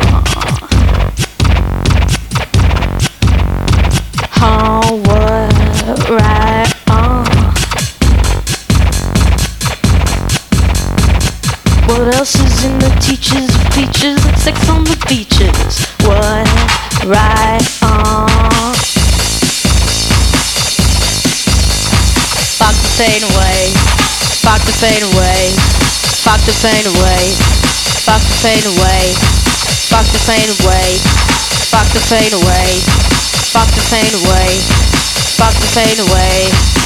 Whole world right on. What else is in the teachers' features? Like sex on the beaches. What right on? Fuck the fade away. Fuck the fade away. Fuck the pain away. Fuck the pain away. Fuck the pain away. Fuck the pain away. Fuck the pain away. Fuck the pain away.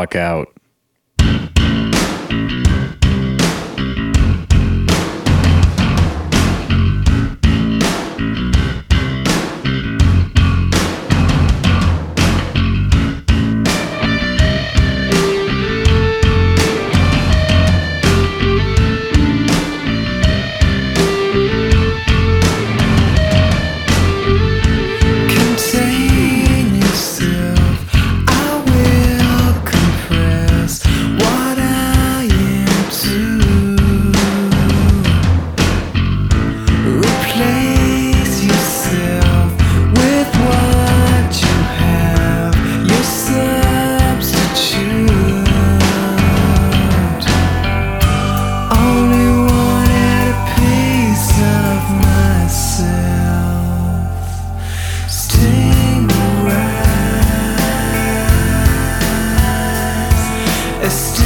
fuck out. this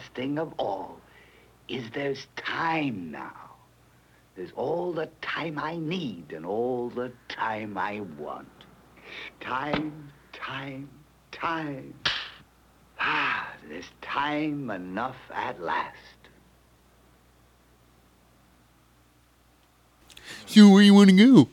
best thing of all, is there's time now. There's all the time I need and all the time I want. Time, time, time. Ah, there's time enough at last. So where you want to go?